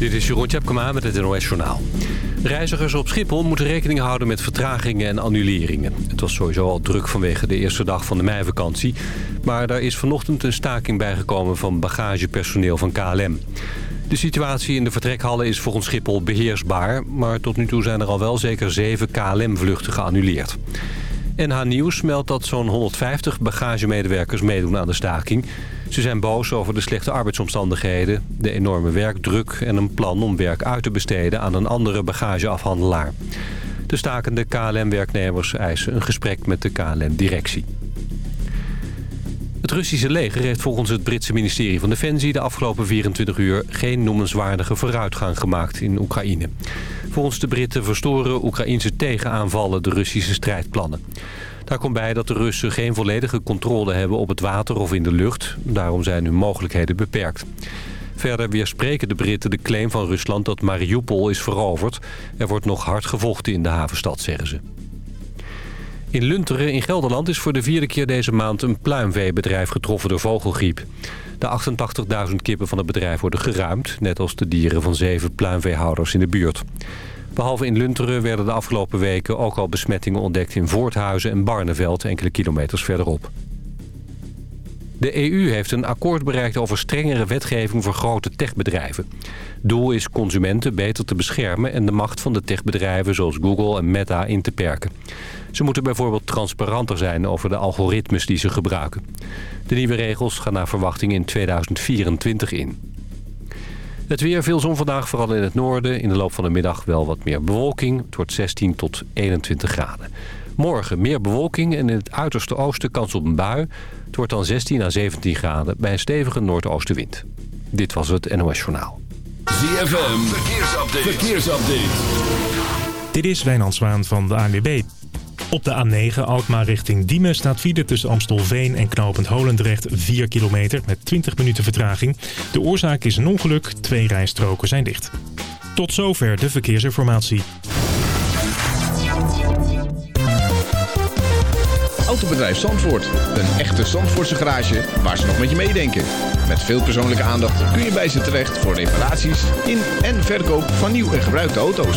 Dit is Jeroen Tjepkema met het NOS Journaal. Reizigers op Schiphol moeten rekening houden met vertragingen en annuleringen. Het was sowieso al druk vanwege de eerste dag van de meivakantie. Maar daar is vanochtend een staking bijgekomen van bagagepersoneel van KLM. De situatie in de vertrekhallen is volgens Schiphol beheersbaar... maar tot nu toe zijn er al wel zeker zeven KLM-vluchten geannuleerd. NH Nieuws meldt dat zo'n 150 bagagemedewerkers meedoen aan de staking. Ze zijn boos over de slechte arbeidsomstandigheden, de enorme werkdruk... en een plan om werk uit te besteden aan een andere bagageafhandelaar. De stakende KLM-werknemers eisen een gesprek met de KLM-directie. Het Russische leger heeft volgens het Britse ministerie van Defensie... de afgelopen 24 uur geen noemenswaardige vooruitgang gemaakt in Oekraïne. Volgens de Britten verstoren Oekraïnse tegenaanvallen de Russische strijdplannen. Daar komt bij dat de Russen geen volledige controle hebben op het water of in de lucht. Daarom zijn hun mogelijkheden beperkt. Verder weerspreken de Britten de claim van Rusland dat Mariupol is veroverd. Er wordt nog hard gevochten in de havenstad, zeggen ze. In Lunteren in Gelderland is voor de vierde keer deze maand een pluimveebedrijf getroffen door vogelgriep. De 88.000 kippen van het bedrijf worden geruimd, net als de dieren van zeven pluimveehouders in de buurt. Behalve in Lunteren werden de afgelopen weken ook al besmettingen ontdekt in Voorthuizen en Barneveld, enkele kilometers verderop. De EU heeft een akkoord bereikt over strengere wetgeving voor grote techbedrijven. Doel is consumenten beter te beschermen en de macht van de techbedrijven zoals Google en Meta in te perken. Ze moeten bijvoorbeeld transparanter zijn over de algoritmes die ze gebruiken. De nieuwe regels gaan naar verwachting in 2024 in. Het weer, veel zon vandaag, vooral in het noorden. In de loop van de middag wel wat meer bewolking. Het wordt 16 tot 21 graden. Morgen meer bewolking en in het uiterste oosten kans op een bui. Het wordt dan 16 à 17 graden bij een stevige noordoostenwind. Dit was het NOS Journaal. ZFM, verkeersupdate. verkeersupdate. Dit is Wijnand Zwaan van de ANWB. Op de A9 Alkmaar richting Diemen staat file tussen Amstelveen en Knopend Holendrecht 4 kilometer met 20 minuten vertraging. De oorzaak is een ongeluk, twee rijstroken zijn dicht. Tot zover de verkeersinformatie. Autobedrijf Zandvoort. Een echte Zandvoortse garage waar ze nog met je meedenken. Met veel persoonlijke aandacht kun je bij ze terecht voor reparaties in en verkoop van nieuw en gebruikte auto's.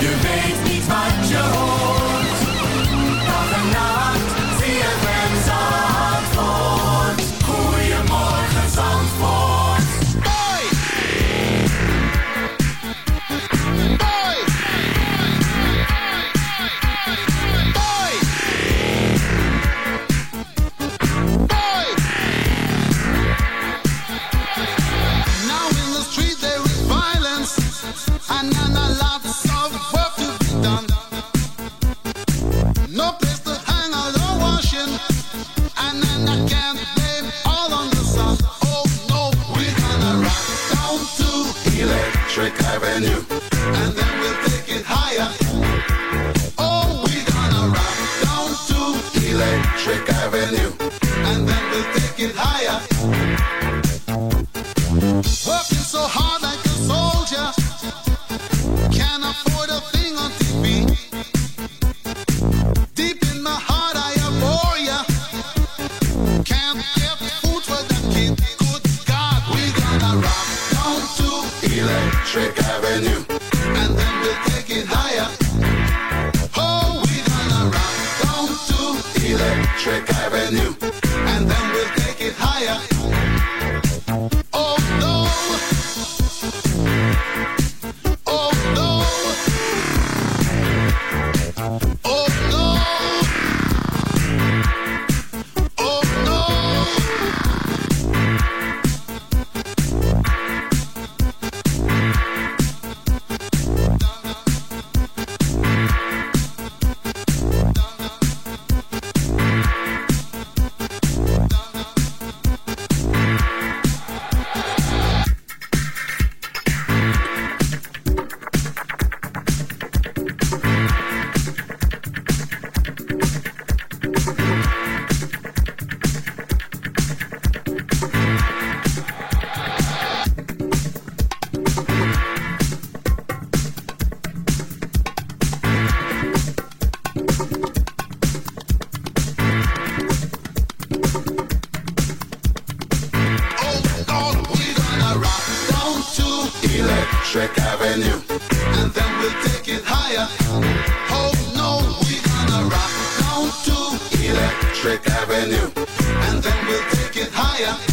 Je weet niet wat je. Electric Avenue. and then we'll take it higher. Oh, we're gonna rock down to Electric Avenue. and then we'll take it higher. Electric Avenue. and then we'll take it higher.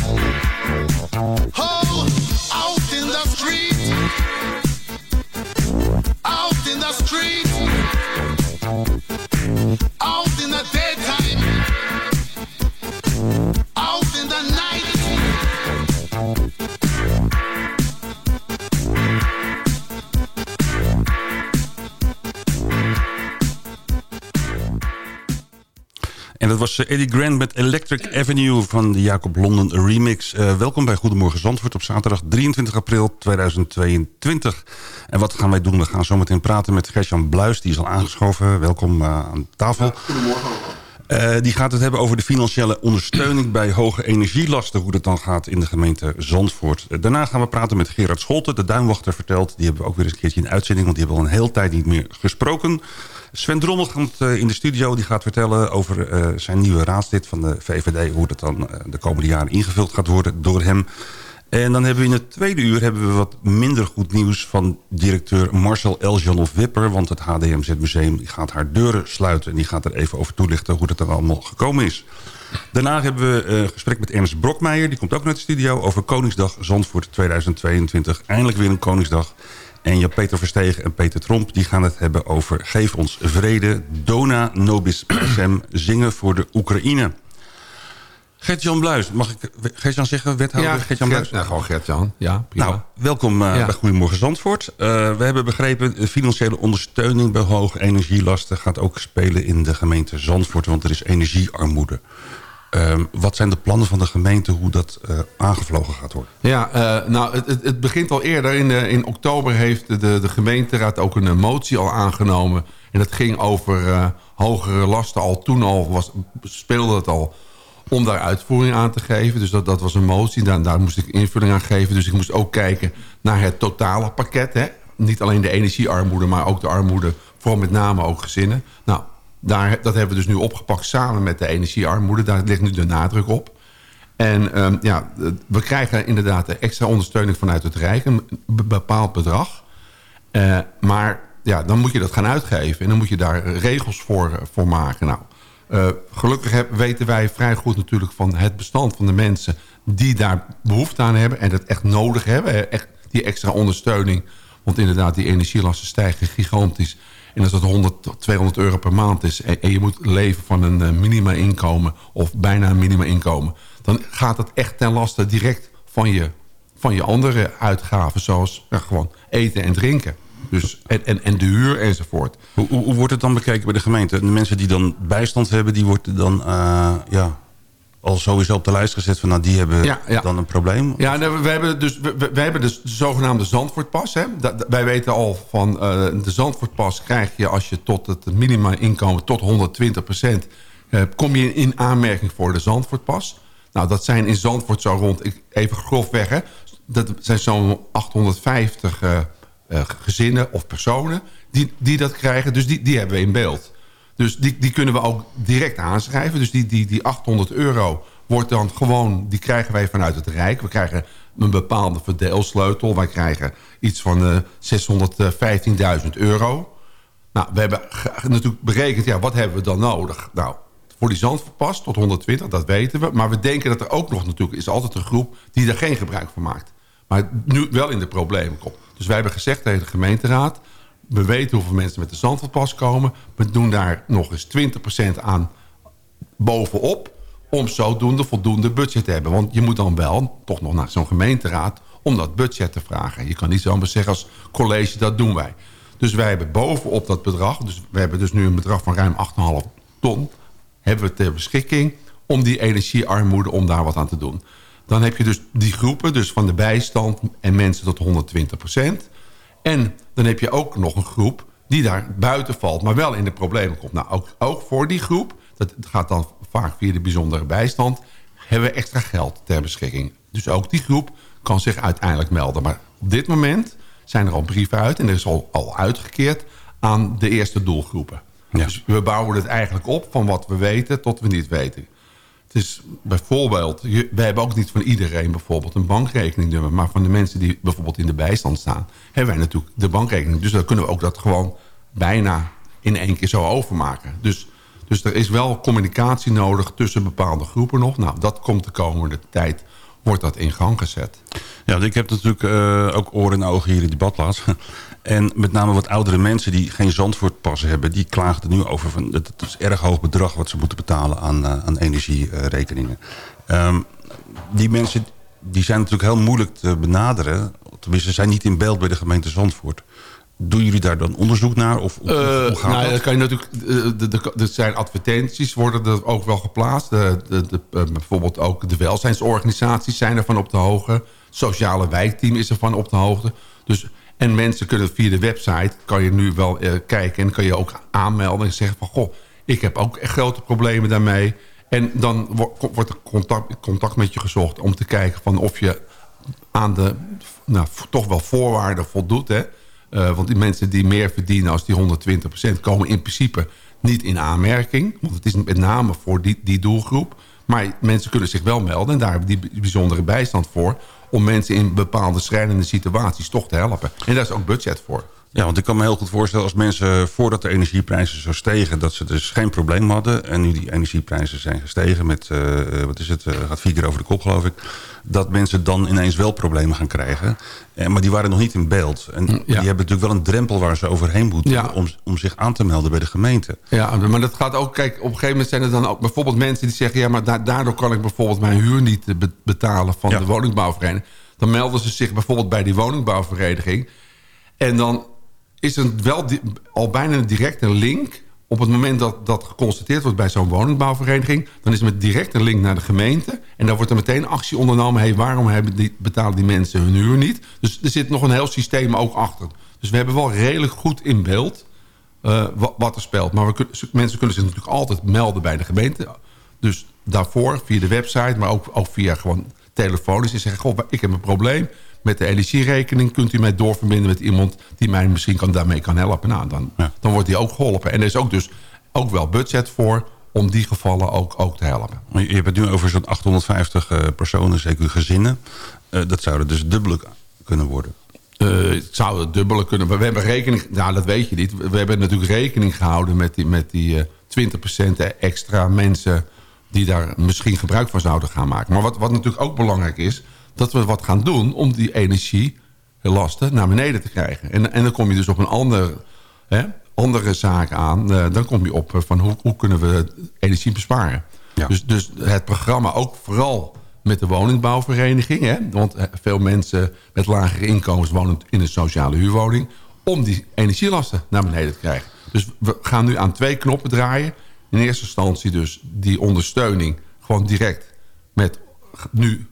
Was eh, Eddie Grant met Electric Avenue van de Jacob London remix. Eh, welkom bij Goedemorgen Zandvoort op zaterdag 23 april 2022. En wat gaan wij doen? We gaan zometeen praten met Gertjan Bluis. Die is al aangeschoven. Welkom eh, aan tafel. Goedemorgen. die gaat het hebben over de financiële ondersteuning bij hoge energielasten. Hoe dat dan gaat in de gemeente Zandvoort. Eh, daarna gaan we praten met Gerard Scholten. De duinwachter vertelt. Die hebben we ook weer eens een keertje in uitzending. Want die hebben al een hele tijd niet meer gesproken. Sven Drommel komt eh, in de studio. Die gaat vertellen over eh, zijn nieuwe raadslid van de VVD. Hoe dat dan eh, de komende jaren ingevuld gaat worden door hem. En dan hebben we in het tweede uur hebben we wat minder goed nieuws... van directeur Marcel Eljanov Wipper. Want het HDMZ Museum gaat haar deuren sluiten. En die gaat er even over toelichten hoe dat er allemaal gekomen is. Daarna hebben we een gesprek met Ernst Brokmeijer. Die komt ook naar de studio over Koningsdag Zandvoort 2022. Eindelijk weer een Koningsdag. En Jan-Peter Verstegen en Peter Tromp die gaan het hebben over... Geef ons vrede, Dona Nobis Pacem, zingen voor de Oekraïne. Gert-Jan Bluis, mag ik Gert-Jan zeggen? Wethouder Gert-Jan Bluis? ja, gewoon Gert-Jan. Ja, prima. Nou, welkom uh, Ja. bij Goedemorgen Zandvoort. Uh, we hebben begrepen, financiële ondersteuning bij hoge energielasten... gaat ook spelen in de gemeente Zandvoort, want er is energiearmoede. Uh, wat zijn de plannen van de gemeente hoe dat uh, aangevlogen gaat worden? Ja, uh, nou, het, het, begint al eerder. In, de, in oktober heeft de, de gemeenteraad ook een motie al aangenomen. En dat ging over hogere lasten. Al toen al was, speelde het al om daar uitvoering aan te geven. Dus dat, dat was een motie. Daar, daar moest ik invulling aan geven. Dus ik moest ook kijken naar het totale pakket. Hè? Niet alleen de energiearmoede, maar ook de armoede. Vooral met name ook gezinnen. Nou, daar, dat hebben we dus nu opgepakt samen met de energiearmoede. Daar ligt nu de nadruk op. En um, ja, we krijgen inderdaad extra ondersteuning vanuit het Rijk. Een bepaald bedrag. Uh, maar ja, dan moet je dat gaan uitgeven. En dan moet je daar regels voor, voor maken. Nou, uh, gelukkig weten wij vrij goed natuurlijk van het bestand van de mensen... die daar behoefte aan hebben en dat echt nodig hebben. Echt die extra ondersteuning. Want inderdaad, die energielasten stijgen gigantisch. En als dat 100 tot 200 euro per maand is... en, je moet leven van een uh, minima-inkomen... of bijna een minima-inkomen... dan gaat het echt ten laste direct van je, van je andere uitgaven... zoals ja, gewoon eten en drinken. Dus, en, en, en de huur enzovoort. Hoe, hoe, hoe, wordt het dan bekeken bij de gemeente? De mensen die dan bijstand hebben... die worden dan uh, ja, al sowieso op de lijst gezet van... nou, die hebben ja, ja. dan een probleem? Ja, we, hebben dus, we, we, hebben dus de zogenaamde Zandvoortpas. Hè? Wij weten al van uh, de Zandvoortpas krijg je... als je tot het minimuminkomen tot 120 procent... Uh, kom je in aanmerking voor de Zandvoortpas. Nou, dat zijn in Zandvoort zo rond, even grofweg... Hè, dat zijn zo'n 850 uh, gezinnen of personen die, die dat krijgen. Dus die, die hebben we in beeld. Dus die, die kunnen we ook direct aanschrijven. Dus die, die, die 800 euro wordt dan gewoon... die krijgen wij vanuit het Rijk. We krijgen een bepaalde verdeelsleutel. Wij krijgen iets van uh, 615.000 euro. Nou, we hebben natuurlijk berekend... ja, wat hebben we dan nodig? Nou, voor die zandverpas tot 120, dat weten we. Maar we denken dat er ook nog natuurlijk... is altijd een groep die er geen gebruik van maakt. Maar nu wel in de problemen komt. Dus wij hebben gezegd tegen de gemeenteraad... We weten hoeveel mensen met de Zandvoortpas komen. We doen daar nog eens 20% aan bovenop... om zodoende voldoende budget te hebben. Want je moet dan wel toch nog naar zo'n gemeenteraad... om dat budget te vragen. Je kan niet zomaar zeggen als college, dat doen wij. Dus wij hebben bovenop dat bedrag... dus we hebben dus nu een bedrag van ruim 8,5 ton... hebben we ter beschikking om die energiearmoede... om daar wat aan te doen. Dan heb je dus die groepen, dus van de bijstand... en mensen tot 120 procent... En dan heb je ook nog een groep die daar buiten valt... maar wel in de problemen komt. Nou, ook, ook voor die groep, dat gaat dan vaak via de bijzondere bijstand... hebben we extra geld ter beschikking. Dus ook die groep kan zich uiteindelijk melden. Maar op dit moment zijn er al brieven uit... en er is al, al uitgekeerd aan de eerste doelgroepen. Ja. Dus we bouwen het eigenlijk op van wat we weten tot we niet weten. Het is bijvoorbeeld, wij hebben ook niet van iedereen bijvoorbeeld een bankrekeningnummer. Maar van de mensen die bijvoorbeeld in de bijstand staan, hebben wij natuurlijk de bankrekening. Dus dan kunnen we ook dat gewoon bijna in één keer zo overmaken. Dus, dus er is wel communicatie nodig tussen bepaalde groepen nog. Nou, dat komt de komende tijd, wordt dat in gang gezet. Ja, ik heb natuurlijk eh, ook oren en ogen hier in die badplaats. En met name wat oudere mensen die geen Zandvoortpas hebben... die klagen er nu over van het is erg hoog bedrag... wat ze moeten betalen aan, eh, aan energierekeningen. Ehm, die mensen die zijn natuurlijk heel moeilijk te benaderen. Tenminste, ze zijn niet in beeld bij de gemeente Zandvoort. Doen jullie daar dan onderzoek naar? Of, of- Eh, hoe gaat nou, dat? dat kan je natuurlijk, eh, de, de, er zijn advertenties, worden er ook wel geplaatst. De, de, de, eh, bijvoorbeeld ook de welzijnsorganisaties zijn ervan op de hoogte. Het sociale wijkteam is ervan op de hoogte. Dus, en mensen kunnen via de website, kan je nu wel eh, kijken... en kan je ook aanmelden en zeggen van... goh, ik heb ook echt grote problemen daarmee. En dan wo- wordt er contact, contact met je gezocht om te kijken van of je aan de nou, toch wel voorwaarden voldoet. Hè? Eh, want die mensen die meer verdienen als die 120% komen in principe niet in aanmerking. Want het is met name voor die, die doelgroep. Maar mensen kunnen zich wel melden en daar hebben die bijzondere bijstand voor... om mensen in bepaalde schrijnende situaties toch te helpen. En daar is ook budget voor. Ja, want ik kan me heel goed voorstellen als mensen voordat de energieprijzen zo stegen... dat ze dus geen probleem hadden. En nu die energieprijzen zijn gestegen met, eh, wat is het, eh, gaat vier keer over de kop geloof ik. Dat mensen dan ineens wel problemen gaan krijgen. Eh, maar die waren nog niet in beeld. En die hebben natuurlijk wel een drempel waar ze overheen moeten... Ja. Om, om zich aan te melden bij de gemeente. Ja, maar dat gaat ook... Kijk, op een gegeven moment zijn er dan ook bijvoorbeeld mensen die zeggen... ja, maar da- daardoor kan ik bijvoorbeeld mijn huur niet eh, be- betalen van Ja. de woningbouwvereniging. Dan melden ze zich bijvoorbeeld bij die woningbouwvereniging. En dan is er wel al bijna een link... op het moment dat dat geconstateerd wordt bij zo'n woningbouwvereniging... dan is er direct een link naar de gemeente... en dan wordt er meteen actie ondernomen... hey, waarom hebben die, betalen die mensen hun huur niet? Dus er zit nog een heel systeem ook achter. Dus we hebben wel redelijk goed in beeld eh, wa- wat er speelt. Maar we mensen kunnen zich natuurlijk altijd melden bij de gemeente. Dus daarvoor via de website, maar ook, ook via gewoon telefonisch. En zeggen, goh, ik heb een probleem met de energierekening. Kunt u mij doorverbinden met iemand die mij misschien kan, daarmee kan helpen? Nou, dan, Ja. dan wordt die ook geholpen. En er is ook dus ook wel budget voor om die gevallen ook, ook te helpen. Je hebt het nu over zo'n 850 eh, personen, zeker gezinnen. Eh, dat zouden dus dubbele kunnen worden. Eh, het zou het dubbele kunnen. Maar we hebben rekening... Nou, dat weet je niet. We hebben natuurlijk rekening gehouden met die, met die eh 20% extra mensen... die daar misschien gebruik van zouden gaan maken. Maar wat, wat natuurlijk ook belangrijk is... dat we wat gaan doen om die energielasten naar beneden te krijgen. En, en dan kom je dus op een ander, hè, andere zaak aan. Eh, dan kom je op eh, van hoe, hoe kunnen we energie besparen. Ja. Dus, dus het programma ook vooral met de woningbouwvereniging. Hè? Want eh, veel mensen met lagere inkomens wonen in een sociale huurwoning. Om die energielasten naar beneden te krijgen. Dus we gaan nu aan twee knoppen draaien. In eerste instantie dus die ondersteuning gewoon direct met nu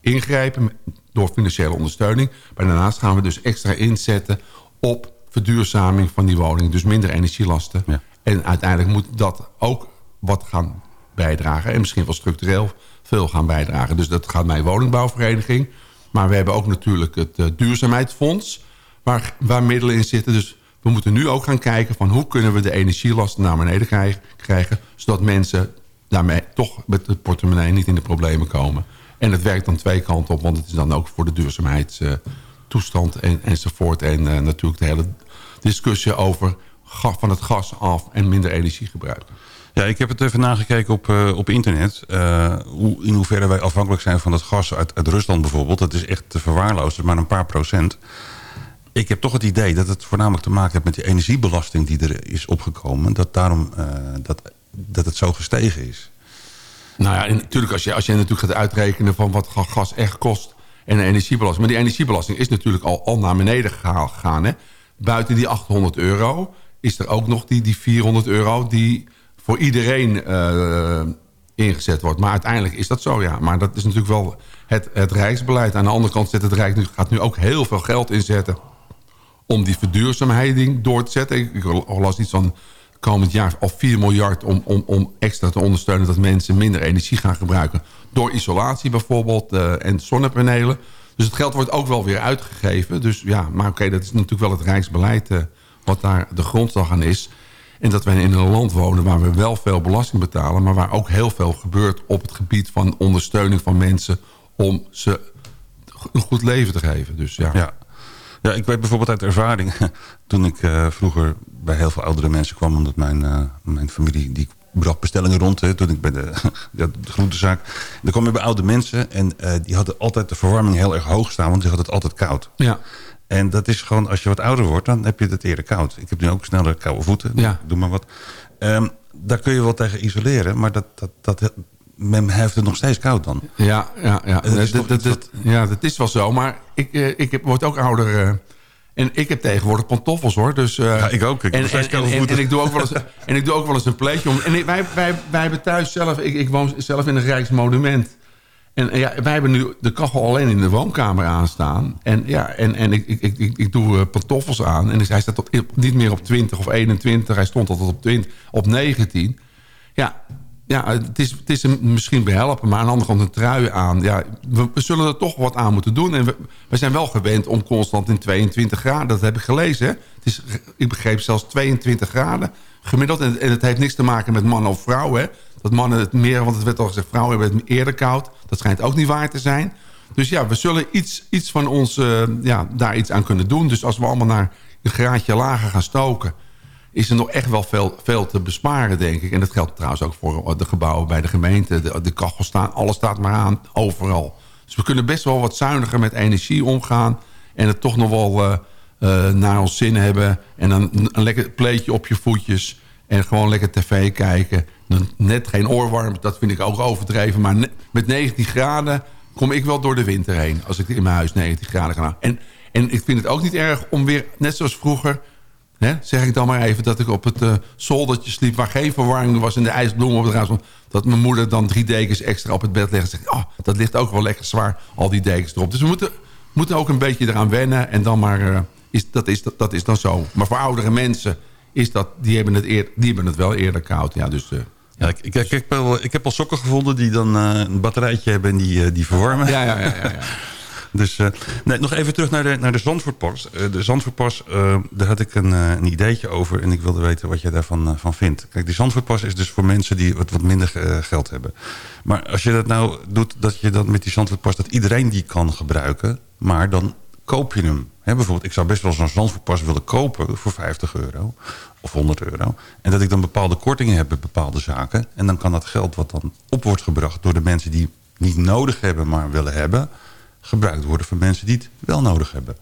ingrijpen door financiële ondersteuning. Maar daarnaast gaan we dus extra inzetten op verduurzaming van die woning. Dus minder energielasten. Ja. En uiteindelijk moet dat ook wat gaan bijdragen. En misschien wel structureel veel gaan bijdragen. Dus dat gaat mijn woningbouwvereniging. Maar we hebben ook natuurlijk het eh, duurzaamheidsfonds. Waar, waar middelen in zitten. Dus we moeten nu ook gaan kijken van hoe kunnen we de energielasten naar beneden krijgen. krijgen zodat mensen daarmee toch met de portemonnee niet in de problemen komen. En het werkt dan twee kanten op. Want het is dan ook voor de duurzaamheidstoestand en, enzovoort. En eh, natuurlijk de hele discussie over van het gas af en minder energie gebruiken. Ja, ik heb het even nagekeken op, eh, op internet. eh, hoe, in hoeverre wij afhankelijk zijn van het gas uit, uit Rusland bijvoorbeeld. Dat is echt te verwaarlozen, maar een paar procent. Ik heb toch het idee dat het voornamelijk te maken heeft met die energiebelasting die er is opgekomen. Dat daarom dat, dat het zo gestegen is. Nou ja, en natuurlijk als je, als je natuurlijk gaat uitrekenen van wat ga- gas echt kost en de energiebelasting. Maar die energiebelasting is natuurlijk al, al naar beneden gegaan. Hè? Buiten die 800 euro is er ook nog die, die 400 euro die voor iedereen eh, ingezet wordt. Maar uiteindelijk is dat zo, ja. Maar dat is natuurlijk wel het, het Rijksbeleid. Aan de andere kant zet het Rijk nu, gaat nu ook heel veel geld inzetten om die verduurzaamheid door te zetten. Ik, ik las iets van komend jaar al 4 miljard om, om, om extra te ondersteunen... dat mensen minder energie gaan gebruiken. Door isolatie bijvoorbeeld eh, en zonnepanelen. Dus het geld wordt ook wel weer uitgegeven. Dus ja, maar oké, dat is natuurlijk wel het Rijksbeleid... eh, wat daar de grondslag aan is. En dat wij in een land wonen waar we wel veel belasting betalen... maar waar ook heel veel gebeurt op het gebied van ondersteuning van mensen... om ze een goed leven te geven. Dus ja. Ja. ik weet bijvoorbeeld uit ervaring... toen ik eh, vroeger bij heel veel oudere mensen kwam... omdat mijn, eh, mijn familie die bracht bestellingen rond... Hè, toen ik bij de, de, de groentezaak... dan kwam je bij oude mensen... en eh, die hadden altijd de verwarming heel erg hoog staan... want die hadden het altijd koud. ja. En dat is gewoon, als je wat ouder wordt... dan heb je het eerder koud. Ik heb nu ook sneller koude voeten. Ja. Doe maar wat. Ehm, daar kun je wel tegen isoleren... maar dat, dat, dat, men heeft het nog steeds koud dan. Ja, ja, ja. Dat is Dat, ja, dat is wel zo. Maar ik, eh, ik word ook ouder. En ik heb tegenwoordig pantoffels hoor. Dus, eh, Ja, ik ook. Ik en, en, ik doe ook wel eens, en ik doe ook wel eens een pleetje om. En ik- wij, wij, wij hebben thuis zelf. Ik, ik woon zelf in een Rijksmonument. En ja, wij hebben nu de kachel alleen in de woonkamer aanstaan. En, ja, en, en ik, ik, ik, ik doe eh, pantoffels aan. En dus hij staat op, niet meer op 20 of 21. Hij stond altijd op, 20, op 19. Ja, ja het, is, het is misschien behelpen. Maar aan de andere kant een trui aan. Ja, we, zullen er toch wat aan moeten doen. En we, zijn wel gewend om constant in 22 graden. Dat heb ik gelezen. Het is, ik begreep zelfs 22 graden gemiddeld. En, het heeft niks te maken met man of vrouw. Dat mannen het meer, want het werd al gezegd... vrouwen hebben het eerder koud. Dat schijnt ook niet waar te zijn. Dus ja, we zullen iets, iets van ons eh, ja, daar iets aan kunnen doen. Dus als we allemaal naar een graadje lager gaan stoken... is er nog echt wel veel, veel te besparen, denk ik. En dat geldt trouwens ook voor de gebouwen bij de gemeente. De, de kachel staan, alles staat maar aan, overal. Dus we kunnen best wel wat zuiniger met energie omgaan... en het toch nog wel eh, eh, naar ons zin hebben. En dan een, lekker pleetje op je voetjes... en gewoon lekker tv kijken. Net geen oorwarm, dat vind ik ook overdreven. Maar met 19 graden kom ik wel door de winter heen... als ik in mijn huis 19 graden ga. En, en ik vind het ook niet erg om weer, net zoals vroeger... Hè, zeg ik dan maar even dat ik op het eh, zoldertje sliep... waar geen verwarming was en de ijsbloem op het raam dat mijn moeder dan drie dekens extra op het bed legt... en zegt, oh, dat ligt ook wel lekker zwaar, al die dekens erop. Dus we moeten, moeten ook een beetje eraan wennen... en dan maar, eh, is, dat, is, dat, dat is dan zo. Maar voor oudere mensen, is dat, die, hebben het eer, die hebben het wel eerder koud. Ja, dus, eh, Ja, ik, ik, ik, heb al, ik heb al sokken gevonden die dan een batterijtje hebben en die, die verwarmen. ja, ja, ja, ja, ja. Dus eh, nee, nog even terug naar de, naar de Zandvoortpas. Eh, de Zandvoortpas, eh, daar had ik een, een ideetje over... en ik wilde weten wat jij daarvan van vindt. Kijk, die Zandvoortpas is dus voor mensen die wat, wat minder geld hebben. Maar als je dat nou doet, dat je dan met die Zandvoortpas... dat iedereen die kan gebruiken, maar dan koop je hem. Bijvoorbeeld, ik zou best wel zo'n Zandvoortpas willen kopen voor 50 euro of 100 euro. En dat ik dan bepaalde kortingen heb bij bepaalde zaken. En dan kan dat geld wat dan op wordt gebracht door de mensen die niet nodig hebben, maar willen hebben gebruikt worden voor mensen die het wel nodig hebben.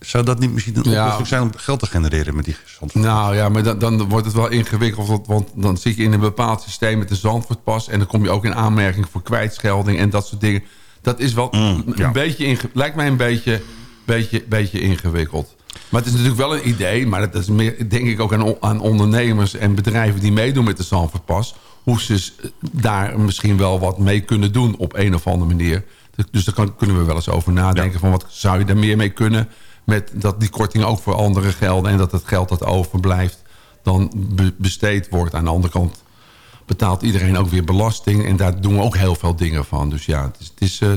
Zou dat niet misschien een Ja. oplossing zijn om geld te genereren met die zandvoort? Nou ja, maar dan, dan wordt het wel ingewikkeld. want- dan zit je in een bepaald systeem met de Zandvoortpas... en dan kom je ook in aanmerking voor kwijtschelding en dat soort dingen. Dat is wel een ja. beetje lijkt mij een beetje, beetje, beetje ingewikkeld. Maar het is natuurlijk wel een idee... maar dat is meer, denk ik ook aan, aan ondernemers en bedrijven die meedoen met de Zandvoortpas... hoe ze daar misschien wel wat mee kunnen doen op een of andere manier. Dus daar kan, kunnen we wel eens over nadenken... van wat zou je daar meer mee kunnen... met dat die korting ook voor anderen gelden... en dat het geld dat overblijft dan be- besteed wordt. Aan de andere kant betaalt iedereen ook weer belasting... en daar doen we ook heel veel dingen van. Dus ja, het is, het is eh,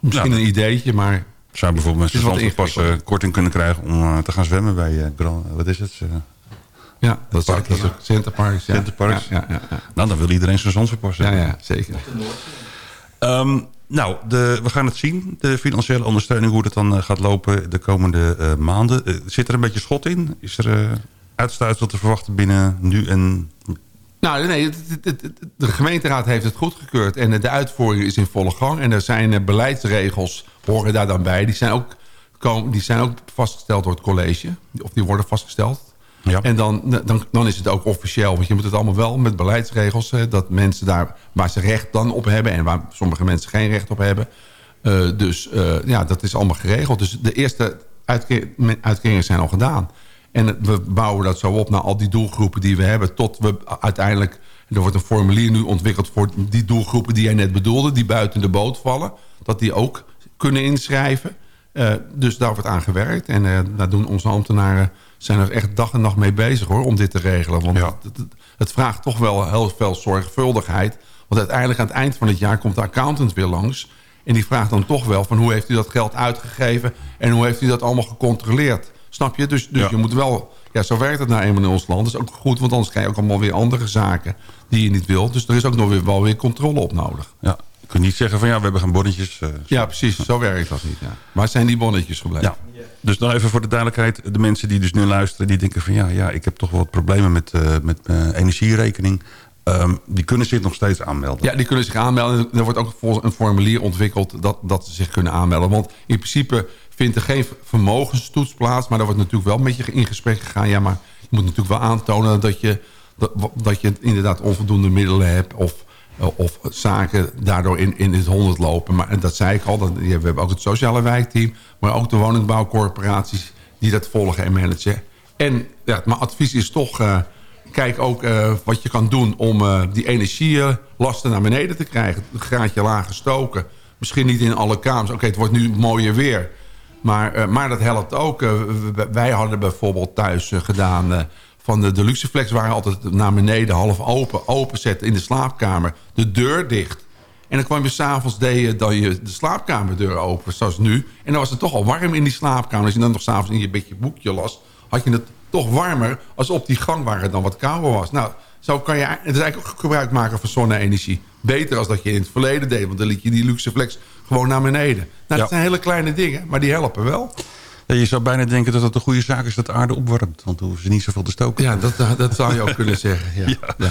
misschien een ideetje, maar... Zou bijvoorbeeld mensen Het eh, ingewikkeld. korting kunnen krijgen om eh, te gaan zwemmen bij eh, Grand, wat is het? Ja, dat is, ook Centerparks. Ja. Centerparks. Ja, ja, ja, nou, dan wil iedereen zijn zandvoortpas ja, hebben. ja, zeker. Ehm, nou, de, we gaan het zien. De financiële ondersteuning, hoe dat dan eh, gaat lopen de komende eh, maanden. Eh, zit er een beetje schot in? Is er uh, uitsluitsel te verwachten binnen nu en... Nou, nee, de gemeenteraad heeft het goedgekeurd... en de uitvoering is in volle gang. En er zijn beleidsregels, horen daar dan bij. Die zijn ook, die zijn ook vastgesteld door het college. Of die worden vastgesteld. Ja. En dan, dan, dan is het ook officieel. Want je moet het allemaal wel met beleidsregels... Dat mensen daar waar ze recht dan op hebben... en waar sommige mensen geen recht op hebben... eh, dus eh, ja, dat is allemaal geregeld. Dus de eerste uitkeringen zijn al gedaan. En we bouwen dat zo op naar al die doelgroepen die we hebben... tot we uiteindelijk... er wordt een formulier nu ontwikkeld voor die doelgroepen die jij net bedoelde... die buiten de boot vallen, dat die ook kunnen inschrijven. Eh, dus daar wordt aan gewerkt. En daar doen onze ambtenaren zijn er echt dag en nacht mee bezig hoor, om dit te regelen. Want Ja. het, het- vraagt toch wel heel veel zorgvuldigheid. Want uiteindelijk aan het eind van het jaar komt de accountant weer langs... En die vraagt dan toch wel van hoe heeft u dat geld uitgegeven... en hoe heeft u dat allemaal gecontroleerd. Snap je? Dus, dus Ja. je moet wel... Ja, zo werkt het nou eenmaal in ons land. Dat is ook goed, want anders krijg je ook allemaal weer andere zaken die je niet wilt. Dus er is ook nog weer, wel weer controle op nodig. Ja, je kunt niet zeggen van ja, we hebben geen bonnetjes. eh, Ja, precies. Zo werkt dat niet. Ja. Waar zijn die bonnetjes gebleven? Ja. Dus nog even voor de duidelijkheid. De mensen die dus nu luisteren, die denken van ja, ja ik heb toch wel wat problemen met, eh, met mijn energierekening. Ehm, die kunnen zich nog steeds aanmelden. Ja, die kunnen zich aanmelden. Er wordt ook een formulier ontwikkeld dat, dat ze zich kunnen aanmelden. Want in principe vindt er geen vermogenstoets plaats. Maar daar wordt natuurlijk wel met je in gesprek gegaan. Ja, maar je moet natuurlijk wel aantonen dat je, dat, dat je inderdaad onvoldoende middelen hebt. Of, of zaken daardoor in, in het honderd lopen. Maar en dat zei ik al. We hebben ook het sociale wijkteam. Maar ook de woningbouwcorporaties die dat volgen en managen. En ja, mijn advies is toch... eh, kijk ook eh, wat je kan doen om eh, die energielasten naar beneden te krijgen. Een graadje lager stoken. Misschien niet in alle kamers. Oké, het wordt nu mooier weer. Maar, eh, maar dat helpt ook. Eh, wij hadden bijvoorbeeld thuis eh, gedaan... van de, de Luxeflex waren altijd naar beneden half open. Openzetten in de slaapkamer. De deur dicht. En dan kwam je s'avonds, deed je dan je de slaapkamerdeur open, zoals nu. En dan was het toch al warm in die slaapkamer. Als je dan nog s'avonds in je beetje boekje las... had je het toch warmer als op die gang waar het dan wat kouder was. Nou, zo kan je het is eigenlijk ook gebruik maken van zonne-energie. Beter als dat je in het verleden deed. Want dan liet je die Luxeflex gewoon naar beneden. Nou, Ja. dat zijn hele kleine dingen, maar die helpen wel. Ja, je zou bijna denken dat het een goede zaak is dat de aarde opwarmt. Want dan hoeven ze niet zoveel te stoken. Ja, dat, dat zou je ook kunnen zeggen. Ja. Ja.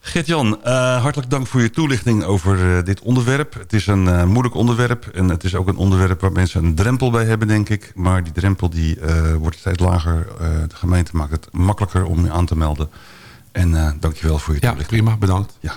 Gert-Jan, eh, hartelijk dank voor je toelichting over eh, dit onderwerp. Het is een eh, moeilijk onderwerp en het is ook een onderwerp waar mensen een drempel bij hebben, denk ik. Maar die drempel die, eh, wordt steeds lager. Eh, de gemeente maakt het makkelijker om je aan te melden. En eh dank je wel voor je ja, toelichting. prima, bedankt. Ja.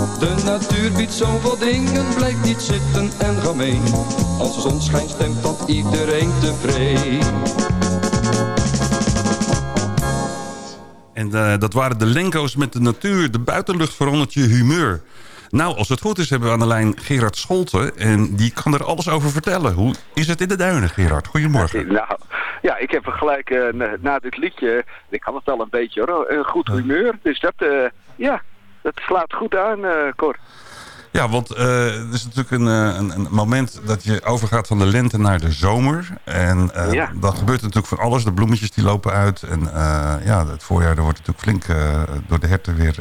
De natuur biedt zoveel dingen, blijf niet zitten en ga mee. Als de zon schijnt stemt dat iedereen tevreden. En eh, dat waren de Lenko's met de natuur. De buitenlucht verandert je humeur. Nou, als het goed is, hebben we aan de lijn Gerard Scholten. En die kan er alles over vertellen. Hoe is het in de duinen, Gerard? Goedemorgen. Nou, ja, ik heb gelijk eh, na, dit liedje, ik kan het al een beetje hoor, een goed humeur. Dus dat, eh, ja, dat slaat goed aan, eh Cor. Ja, want eh, het is natuurlijk een, eh, een, een moment dat je overgaat van de lente naar de zomer. En Ja. dan gebeurt natuurlijk van alles. De bloemetjes die lopen uit. En ja, het voorjaar er wordt natuurlijk flink door de herten weer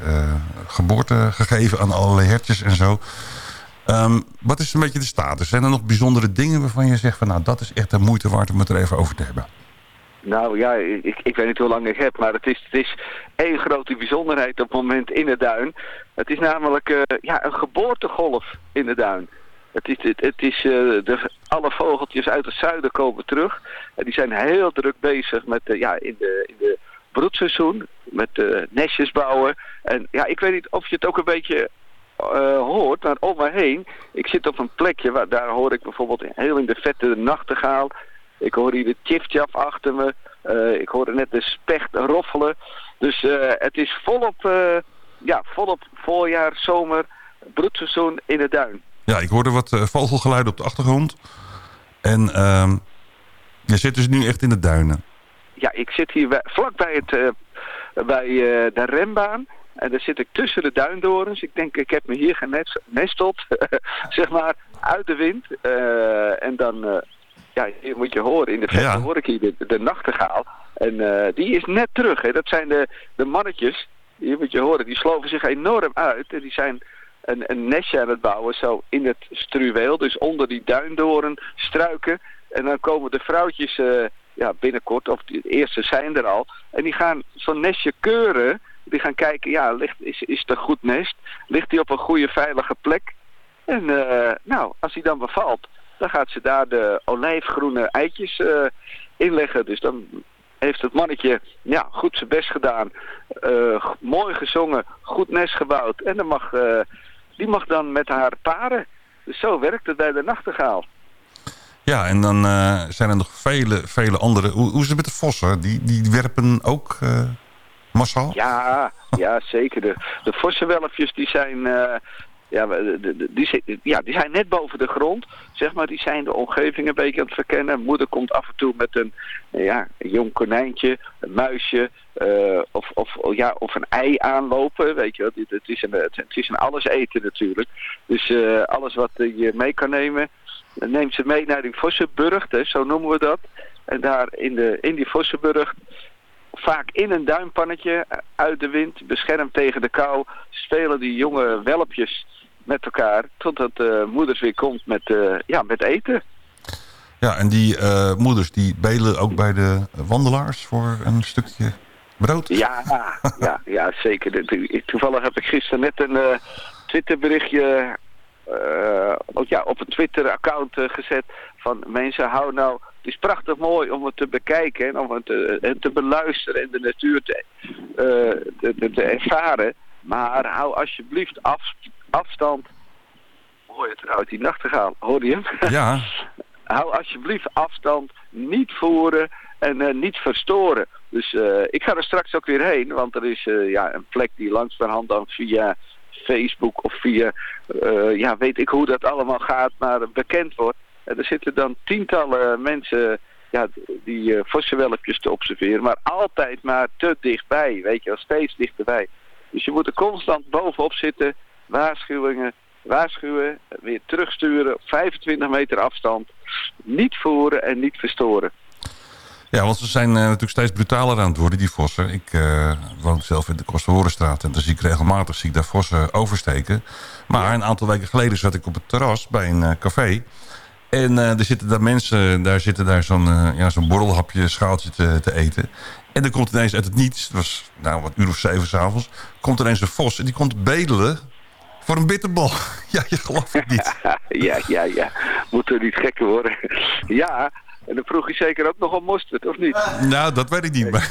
geboorte gegeven aan allerlei hertjes en zo. Ehm, wat is een beetje de status? Zijn er nog bijzondere dingen waarvan je zegt van nou dat is echt de moeite waard om het er even over te hebben? Nou ja, ik, ik weet niet hoe lang ik heb, maar het is, het is één grote bijzonderheid op het moment in de duin. Het is namelijk eh, ja, een geboortegolf in de duin. Het is, het, is, eh, de, alle vogeltjes uit het zuiden komen terug. En die zijn heel druk bezig met, eh, ja, in de, in de broedseizoen, met nestjes bouwen. En ja, ik weet niet of je het ook een beetje hoort, maar om me heen. Ik zit op een plekje, waar, daar hoor ik bijvoorbeeld heel in de vette nachtegaal. Ik hoor hier de tjiftjaf achter me. Eh, ik hoorde net de specht roffelen. Dus eh, het is volop, eh, ja, volop voorjaar, zomer, broedseizoen in de duin. Ja, ik hoorde wat vogelgeluiden op de achtergrond. En ehm, je zit dus nu echt in de duinen. Ja, ik zit hier bij, vlak bij, het, bij de rembaan. En daar zit ik tussen de duindorens. Ik denk, ik heb me hier genesteld, zeg maar, uit de wind. En dan, ja, hier moet je horen, in de verte Ja. hoor ik hier de, de nachtegaal. En eh, die is net terug, hè. dat zijn de, de mannetjes. Hier moet je horen, die sloven zich enorm uit. En die zijn een, een nestje aan het bouwen, zo in het struweel. Dus onder die duindoren, struiken. En dan komen de vrouwtjes eh, ja, binnenkort, of de eerste zijn er al. En die gaan zo'n nestje keuren. Die gaan kijken, ja, ligt, is, is het een goed nest? Ligt die op een goede veilige plek? En eh, nou, als die dan bevalt, dan gaat ze daar de olijfgroene eitjes eh, inleggen. Dus dan heeft het mannetje ja, goed zijn best gedaan. eh, mooi gezongen, goed nest gebouwd. En dan mag, eh, die mag dan met haar paren. Dus zo werkt het bij de nachtegaal. Ja, en dan zijn er nog vele, vele andere. Hoe, hoe is het met de vossen? Die, die werpen ook massaal? Ja, ja zeker. De, de vossenwelpjes die zijn, ja, die, ja, die zijn net boven de grond. Zeg maar, die zijn de omgeving een beetje aan het verkennen. Moeder komt af en toe met een, ja, jong konijntje, een muisje eh, of, of, ja, of een ei aanlopen. Weet je. Het, is een, het, is een alles eten natuurlijk. Dus eh, alles wat je mee kan nemen, neemt ze mee naar die Vossenburg, hè, zo noemen we dat. En daar in, de, in die Vossenburg vaak in een duimpannetje uit de wind, beschermd tegen de kou, spelen die jonge welpjes met elkaar totdat de moeders weer komt met, eh, ja, met eten. Ja, en die eh, moeders die belen ook bij de wandelaars voor een stukje brood? Ja, ja, ja zeker. Toevallig heb ik gisteren net een eh, Twitterberichtje eh, ook, ja, op een Twitter-account eh, gezet van mensen, hou nou... Het is prachtig mooi om het te bekijken en om het te, en te beluisteren en de natuur te, eh, te, te, te ervaren. Maar hou alsjeblieft af, afstand... Hoor je het uit die nachtegaal? Hoor je hem? Ja, hou alsjeblieft afstand, niet voeren en eh, niet verstoren. Dus eh, ik ga er straks ook weer heen, want er is eh, ja, een plek die langs de hand dan via Facebook of via, ja, weet ik hoe dat allemaal gaat, maar bekend wordt. En er zitten dan tientallen mensen ja, die uh, vossenwelpjes te observeren, maar altijd maar te dichtbij, weet je wel, steeds dichterbij. Dus je moet er constant bovenop zitten, waarschuwingen, waarschuwen, weer terugsturen op 25 meter afstand. Niet voeren en niet verstoren. ja want ze zijn eh, natuurlijk steeds brutaler aan het worden, die vossen. Ik eh, woon zelf in de Kosterhorenstraat en daar zie ik regelmatig zie ik daar vossen oversteken. Maar een aantal weken geleden zat ik op het terras bij een eh, café. En er zitten daar mensen, daar zitten daar zo'n ja, zo'n borrelhapje schaaltje te, te eten. En er komt ineens uit het niets, het was nou wat uur of zeven s'avonds, komt er ineens een vos en die komt bedelen voor een bitterbal. Ja, je gelooft het niet. ja, ja, ja. Moet er niet gekker worden. ja, en dan vroeg je zeker ook nog om mosterd, of niet? Nou, dat weet ik niet, maar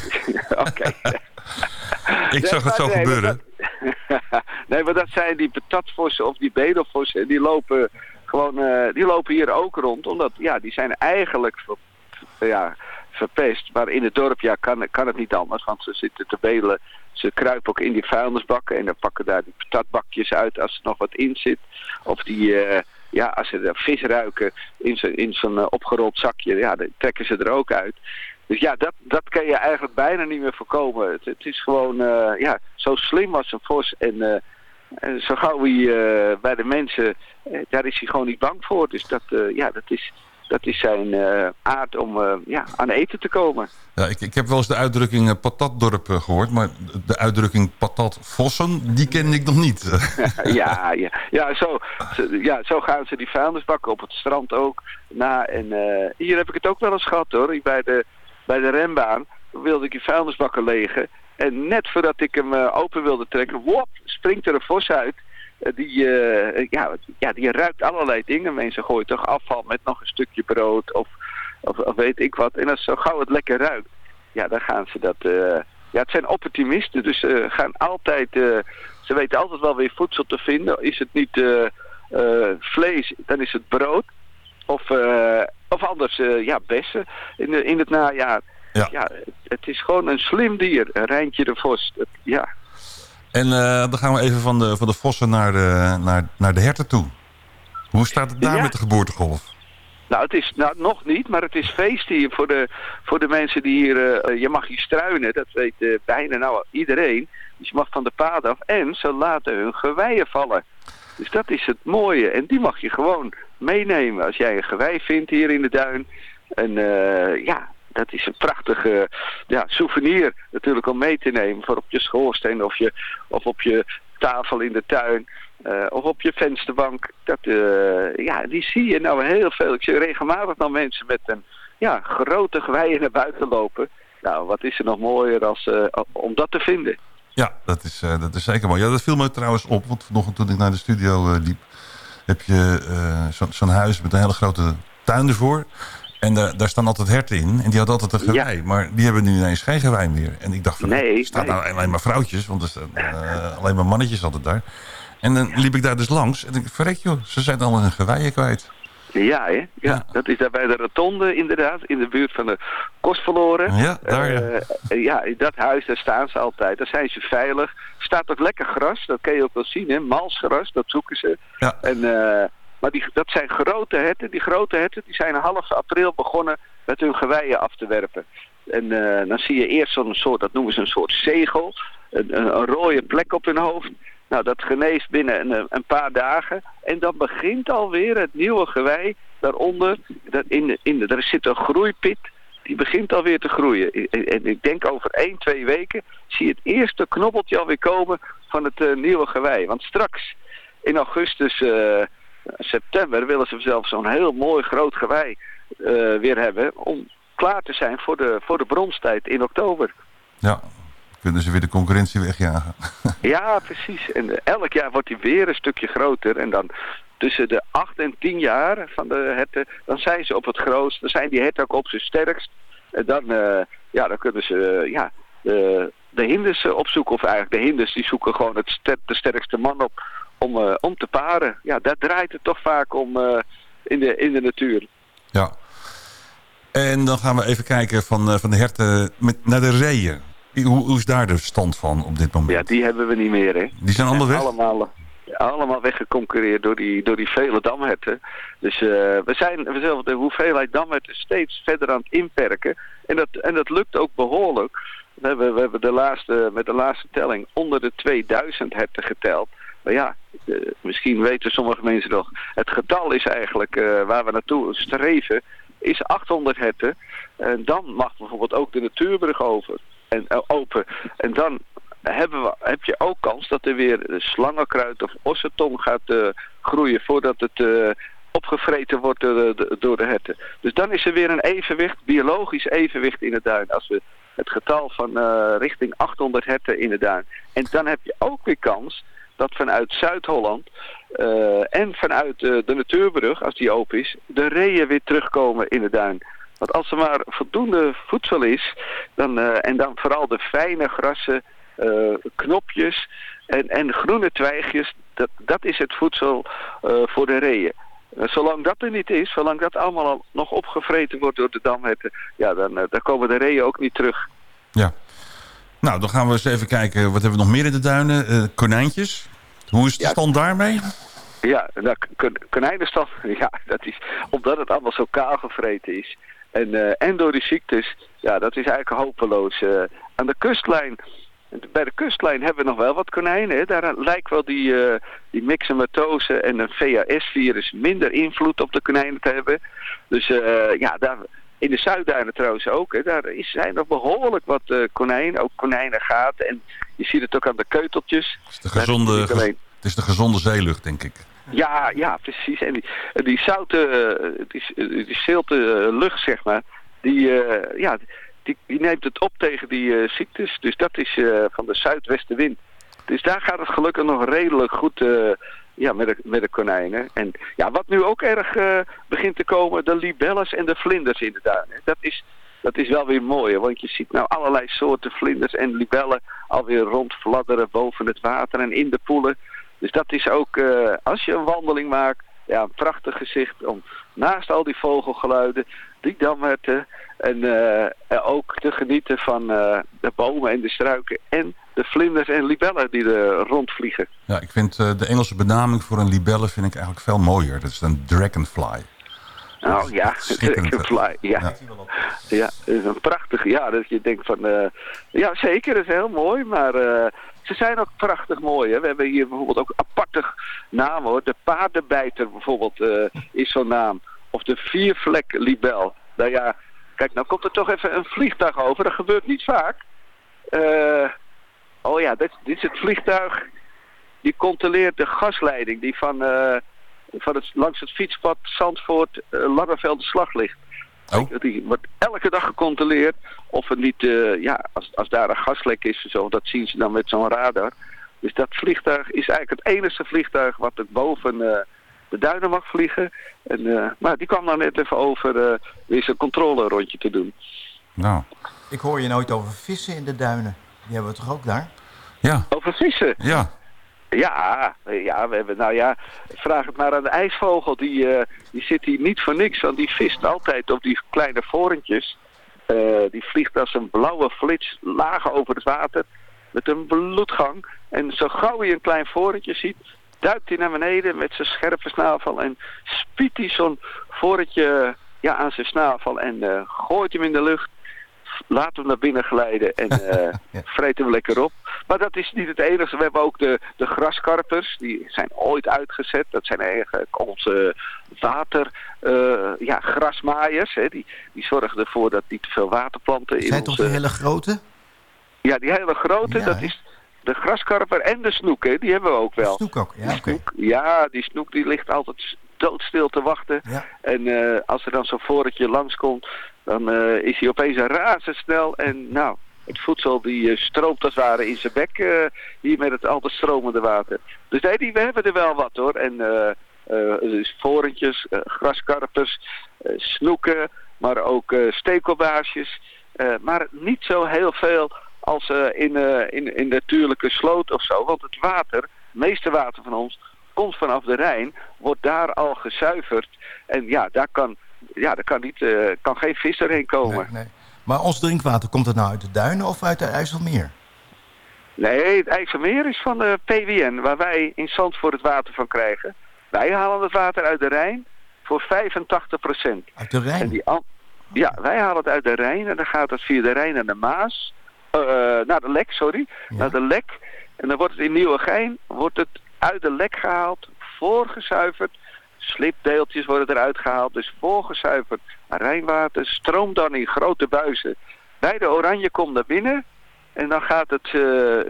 Oké. ik zag het zo Nee, maar gebeuren. dat- nee, maar dat zijn die patatvossen of die bedelvossen. Die lopen gewoon, eh, die lopen hier ook rond. Omdat, ja, die zijn eigenlijk ja, verpest. Maar in het dorp, ja, kan, kan het niet anders. Want ze zitten te bedelen. Ze kruipen ook in die vuilnisbakken. En dan pakken daar die patatbakjes uit als er nog wat in zit. Of die, eh, ja, als ze vis ruiken in zo'n in eh, opgerold zakje. Ja, dan trekken ze er ook uit. Dus ja, dat, dat kan je eigenlijk bijna niet meer voorkomen. Het, is gewoon, eh, ja, zo slim als een vos. En, zo gauw hij bij de mensen, daar is hij gewoon niet bang voor. Dus dat, ja, dat, is, dat is zijn eh, aard om eh, ja, aan eten te komen. Ja, ik, ik heb wel eens de uitdrukking eh, patatdorp eh, gehoord, maar de uitdrukking patatvossen, die ken ik nog niet. ja, ja, ja, zo, ja, zo gaan ze die vuilnisbakken op het strand ook na. En hier heb ik het ook wel eens gehad hoor. Ik Bij de, bij de rembaan wilde ik die vuilnisbakken legen. En net voordat ik hem open wilde trekken, wop, springt er een vos uit. Eh, die, eh, ja, ja, die ruikt allerlei dingen. Mensen gooien toch afval met nog een stukje brood of, of, of weet ik wat. En als zo gauw het lekker ruikt, ja, dan gaan ze dat... eh, ja, het zijn opportunisten, dus ze gaan altijd... ze weten altijd wel weer voedsel te vinden. Is het niet vlees, dan is het brood. Of, of anders, ja, bessen in, de, in het najaar. ja. Ja. het, is gewoon een slim dier. Een Rijntje de Vos. Ja. En eh, dan gaan we even van de, van de vossen naar de, naar, naar de herten toe. Hoe staat het daar Ja. met de geboortegolf? Nou, het is nou, nog niet, maar het is feest hier voor de, voor de mensen die hier... eh, je mag hier struinen, dat weet eh, bijna nou iedereen. Dus je mag van de paad af en ze laten hun geweien vallen. Dus dat is het mooie. En die mag je gewoon meenemen als jij een gewei vindt hier in de duin. En ja, dat is een prachtige ja, souvenir natuurlijk om mee te nemen. Voor op je schoorsteen of, je, of op je tafel in de tuin. eh, of op je vensterbank. Dat, eh, ja, die zie je nou heel veel. Ik zie regelmatig dan mensen met een ja, grote geweien naar buiten lopen. Nou, wat is er nog mooier als, eh, om dat te vinden? Ja, dat is, dat is zeker mooi. Ja, dat viel me trouwens op, want vanochtend toen ik naar de studio liep... heb je zo- zo'n huis met een hele grote tuin ervoor. En daar, daar staan altijd herten in. En die hadden altijd een gewei. Maar die hebben nu ineens geen gewei meer. En ik dacht van, Nee, er staan nee. nou alleen maar vrouwtjes. Want er staan eh, alleen maar mannetjes altijd daar. En dan liep ik daar dus langs. En ik verrek joh, ze zijn allemaal hun geweien kwijt. Ja, hè? Ja, Ja. dat is daar bij de rotonde inderdaad, in de buurt van de Kostverloren. Ja, daar, ja. Eh, ja, in dat huis, daar staan ze altijd. Daar zijn ze veilig. staat ook lekker gras, dat kun je ook wel zien, hè. Malsgras, dat zoeken ze. Ja. En, eh, maar die, dat zijn grote herten. Die grote herten die zijn half april begonnen met hun geweien af te werpen. En eh, dan zie je eerst zo'n soort, dat noemen ze een soort zegel. Een, een, een rode plek op hun hoofd. Nou, dat geneest binnen een, een paar dagen. En dan begint alweer het nieuwe gewei daaronder. Dat in in er zit een groeipit. Die begint alweer te groeien. En, ik denk over 1, 2 weken zie je het eerste knobbeltje alweer komen van het eh, nieuwe gewei. Want straks in augustus, eh, september willen ze zelfs zo'n heel mooi groot gewei eh, weer hebben. Om klaar te zijn voor de, voor de bronstijd in oktober. Ja, kunnen ze weer de concurrentie wegjagen. Ja, precies. En eh, elk jaar wordt die weer een stukje groter. En dan tussen de 8 en 10 jaar van de herten, dan zijn ze op het grootst. Dan zijn die herten ook op zijn sterkst. En dan, eh, ja, dan kunnen ze ja, de, de hinders opzoeken. Of eigenlijk de hinders die zoeken gewoon het ster- de sterkste man op om, eh, om te paren. Ja, daar draait het toch vaak om eh, in, de, in de natuur. Ja. En dan gaan we even kijken van, eh, van de herten met, naar de reeën. Hoe, hoe is daar de stand van op dit moment? Ja, die hebben we niet meer, hè. Die zijn allemaal weg? Allemaal, allemaal weggeconcureerd door die, door die vele damherten. Dus we zijn we zijn de hoeveelheid damherten steeds verder aan het inperken. En dat, en dat lukt ook behoorlijk. We hebben, we hebben de laatste, met de laatste telling onder de 2000 herten geteld. Ja, eh, misschien weten sommige mensen nog. Het getal is eigenlijk eh, waar we naartoe streven, is 800 herten. En dan mag bijvoorbeeld ook de natuurbrug over. En, eh, open. En dan hebben we, heb je ook kans dat er weer slangenkruid of ossetong gaat groeien voordat het eh, opgevreten wordt door de, herten. Dus dan is er weer een evenwicht, biologisch evenwicht in de duin. Als we het getal van richting 800 herten in de duin. En dan heb je ook weer kans dat vanuit Zuid-Holland eh, en vanuit eh, de natuurbrug, als die open is, de reeën weer terugkomen in de duin. Want als er maar voldoende voedsel is, dan, eh, en dan vooral de fijne grassen, knopjes en, en groene twijgjes, dat, dat is het voedsel voor de reeën. Zolang dat er niet is, zolang dat allemaal al nog opgevreten wordt door de damherten, ja, dan, dan komen de reeën ook niet terug. Ja. Nou, dan gaan we eens even kijken. Wat hebben we nog meer in de duinen? Eh, konijntjes. Hoe is de Ja. stand daarmee? Ja, nou, kon- konijnenstand, ja, dat is omdat het allemaal zo kaal gevreten is. En, eh, en door die ziektes, ja, dat is eigenlijk hopeloos. Eh, aan de kustlijn, bij de kustlijn hebben we nog wel wat konijnen. Hè. Daar lijkt wel die, eh die myxomatose en een VHS-virus minder invloed op de konijnen te hebben. Dus ja, daar, in de Zuidduinen trouwens ook. Hè. Daar is, zijn nog behoorlijk wat eh, konijnen, ook konijnengaten. En je ziet het ook aan de keuteltjes. Het is de gezonde, alleen- het is de gezonde zeelucht, denk ik. ja, ja, precies. En die, die zoute, die, die zilte lucht, zeg maar, die, eh, ja, die, die neemt het op tegen die eh, ziektes. Dus dat is van de zuidwestenwind. Dus daar gaat het gelukkig nog redelijk goed ja, met, de, met de konijnen. En ja, wat nu ook erg eh, begint te komen, de libelles en de vlinders in de. Dat is, dat is wel weer mooi, want je ziet nou allerlei soorten vlinders en libellen alweer rondfladderen boven het water en in de poelen. Dus dat is ook, eh, als je een wandeling maakt, ja, een prachtig gezicht om naast al die vogelgeluiden die damherten. En eh, ook te genieten van de bomen en de struiken en de vlinders en libellen die er rondvliegen. Ja, ik vind eh, de Engelse benaming voor een libelle vind ik eigenlijk veel mooier. Dat is een dragonfly. Nou ja. Dragonfly, ja. Ja. Ja, het is een prachtig, ja, dat je denkt van, eh, ja zeker, dat is heel mooi, maar eh, ze zijn ook prachtig mooi. Hè? We hebben hier bijvoorbeeld ook aparte namen hoor. De paardenbijter bijvoorbeeld is zo'n naam. Of de viervlek libel. Nou ja, kijk, nou komt er toch even een vliegtuig over, dat gebeurt niet vaak. Eh, oh ja, dit, dit is het vliegtuig, die controleert de gasleiding die van, eh, van het, langs het fietspad Zandvoort, uh, Langervelde slag ligt. Oh. Die wordt elke dag gecontroleerd of het niet, eh, ja, als, als daar een gaslek is en zo, dat zien ze dan met zo'n radar. Dus dat vliegtuig is eigenlijk het enige vliegtuig wat er boven eh, de duinen mag vliegen. En, eh, maar die kwam dan net even over eh, weer zijn controle rondje te doen. Nou, Ik hoor je nooit over vissen in de duinen. Die hebben we toch ook daar? ja, Over vissen. ja. Ja, ja, we hebben, nou ja, vraag het maar aan de ijsvogel. Die, eh, die zit hier niet voor niks, want die vist altijd op die kleine vorentjes. Eh, die vliegt als een blauwe flits laag over het water met een bloedgang. En zo gauw hij een klein vorentje ziet, duikt hij naar beneden met zijn scherpe snavel en spiet hij zo'n vorentje ja, aan zijn snavel en eh, gooit hem in de lucht. Laat hem naar binnen glijden en eh Ja. vreet hem lekker op. Maar dat is niet het enige. We hebben ook de, de graskarpers. Die zijn ooit uitgezet. Dat zijn eigenlijk onze water, eh, ja, grasmaaiers. Hè. Die, die zorgen ervoor dat niet te veel waterplanten in Zijn toch onze... die hele grote? Ja, die hele grote, Ja, dat is de graskarper en de snoek. Hè. Die hebben we ook wel. Snoek ook, ja, snoek, ja, die snoek die ligt altijd doodstil te wachten. Ja. En eh, als er dan zo'n vorentje langskomt, dan eh, is hij opeens razendsnel. En nou, het voedsel die eh, stroomt als het ware in zijn bek hier met het altijd stromende water. Dus nee, die, we hebben er wel wat hoor. En dus vorentjes, graskarpers, snoeken, maar ook stekelbaarsjes. Maar niet zo heel veel als in, in, in natuurlijke sloot of zo. Want het water, het meeste water van ons, komt vanaf de Rijn, wordt daar al gezuiverd. En ja, daar kan, ja, daar kan, niet, eh, kan geen vis erheen komen. Nee, nee. Maar ons drinkwater, komt het nou uit de duinen of uit de IJsselmeer? Nee, het IJsselmeer is van de PWN, waar wij in Zandvoort het water van krijgen. Wij halen het water uit de Rijn voor 85 procent. Uit de Rijn? En die ja, wij halen het uit de Rijn en dan gaat het via de Rijn naar de Maas. eh, naar de Lek, sorry. Ja. Naar de Lek. En dan wordt het in Nieuwegein wordt het uit de Lek gehaald, voorgezuiverd. Slipdeeltjes worden eruit gehaald, dus voorgezuiverd. Rijnwater stroomt dan in grote buizen. Bij de Oranje komt naar binnen. En dan gaat het eh,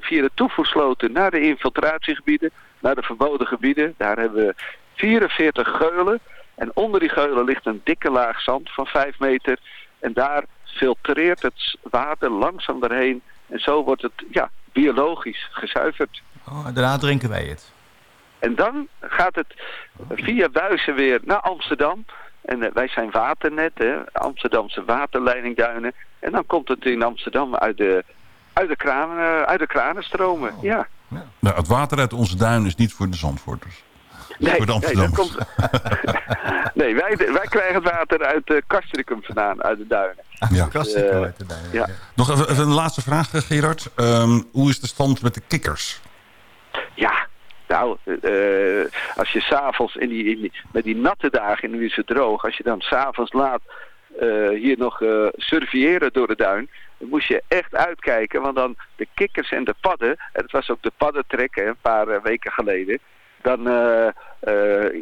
via de toevoersloten naar de infiltratiegebieden, naar de verboden gebieden. Daar hebben we 44 geulen. En onder die geulen ligt een dikke laag zand van 5 meter. En daar filtreert het water langzaam doorheen. En zo wordt het ja, biologisch gezuiverd. Oh, daarna drinken wij het. En dan gaat het via buizen weer naar Amsterdam. En eh, wij zijn waternet, hè, Amsterdamse waterleidingduinen. En dan komt het in Amsterdam uit de, uit de, kranen, eh, uit de kranen stromen. Ja. Nou, het water uit onze duin is niet voor de Zandvoorters. Nee, voor de nee, dat Amsterdammers. komt... nee wij, wij krijgen het water uit uh, Castricum vandaan, uit de duinen. Ja. Kastikum Eh, uit de duinen. ja. Nog even, even een laatste vraag, eh, Gerard. Ehm, hoe is de stand met de kikkers? Ja, nou, eh, als je s'avonds in in die, met die natte dagen, en nu is het droog, als je dan s'avonds laat eh, hier nog eh surveilleren door de duin, dan moest je echt uitkijken, want dan de kikkers en de padden, en het was ook de paddentrek een paar weken geleden, dan,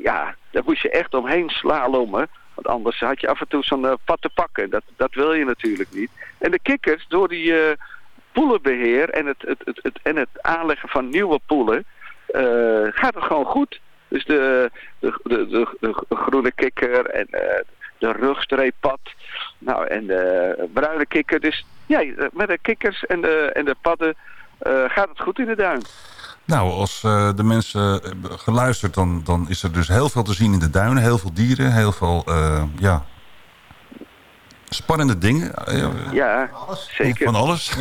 ja, daar moest je echt omheen slalommen. Want anders had je af en toe zo'n pad te pakken. Dat, dat wil je natuurlijk niet. En de kikkers, door die eh, poelenbeheer en het, het, het, en het aanleggen van nieuwe poelen, gaat het gewoon goed. Dus de, de, de, de, groene kikker en eh, de rugstreeppad. Nou, en de bruine kikker. Dus ja, met de kikkers en de, en de padden eh, gaat het goed in de duin. Nou, als eh, de mensen geluisterd, dan, dan is er dus heel veel te zien in de duinen. Heel veel dieren, heel veel eh, ja, spannende dingen. Eh, Ja, zeker. Van alles.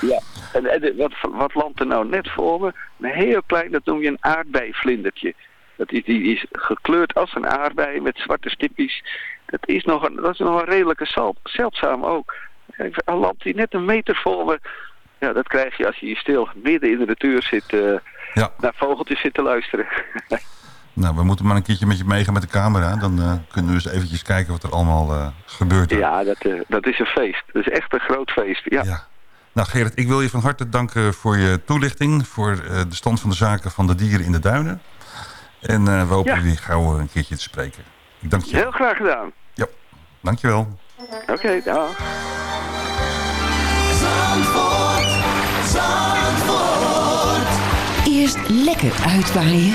Ja, en, en wat, wat landt er nou net voor me? Een heel klein, dat noem je een aardbeivlindertje. Dat is, die is gekleurd als een aardbei met zwarte stipjes. Dat is nog een, dat is nog een redelijke zal, zeldzaam ook. Een lamp die net een meter vol, maar ja, dat krijg je als je hier stil midden in de natuur zit, eh, Ja. naar vogeltjes zit te luisteren. Nou, we moeten maar een keertje met je meegaan met de camera. Dan eh, kunnen we eens eventjes kijken wat er allemaal eh, gebeurt. ja, dat, eh, dat is een feest. Dat is echt een groot feest, ja. Nou Gerrit, ik wil je van harte danken voor je toelichting... voor eh, de stand van de zaken van de dieren in de duinen. En eh, we hopen Ja. jullie gauw een keertje te spreken. Ik dank je. Heel graag gedaan. Dankjewel. Oké, dag. Zandvoort, Zandvoort. Eerst lekker uitwaaien.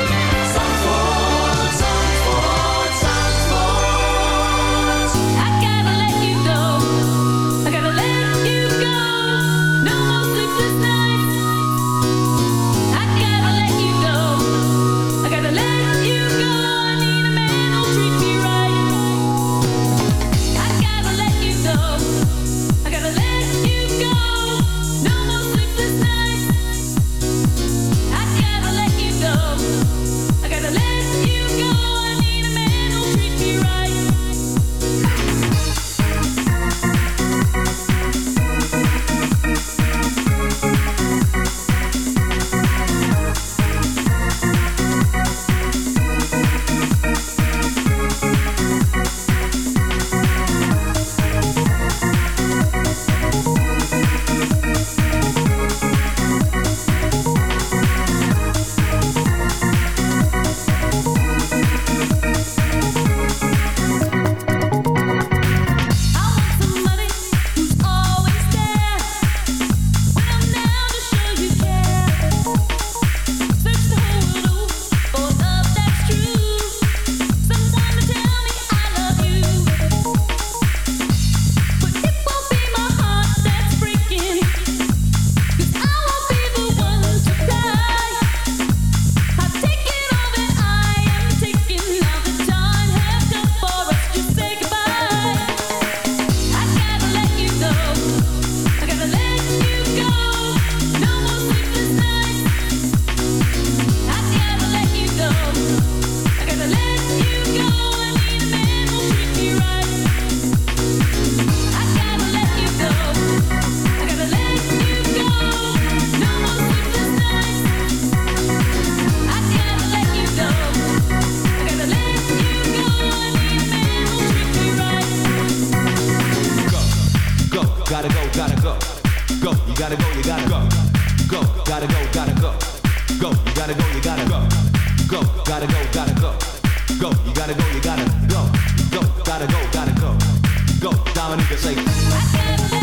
Gotta go, gotta go. Go, you gotta go, you gotta go. Go, gotta go, gotta go. Go, you gotta go, you gotta go. Go, gotta go, gotta go. Go, you gotta go, you gotta go. Go, gotta go, gotta go. Go, Dominica say.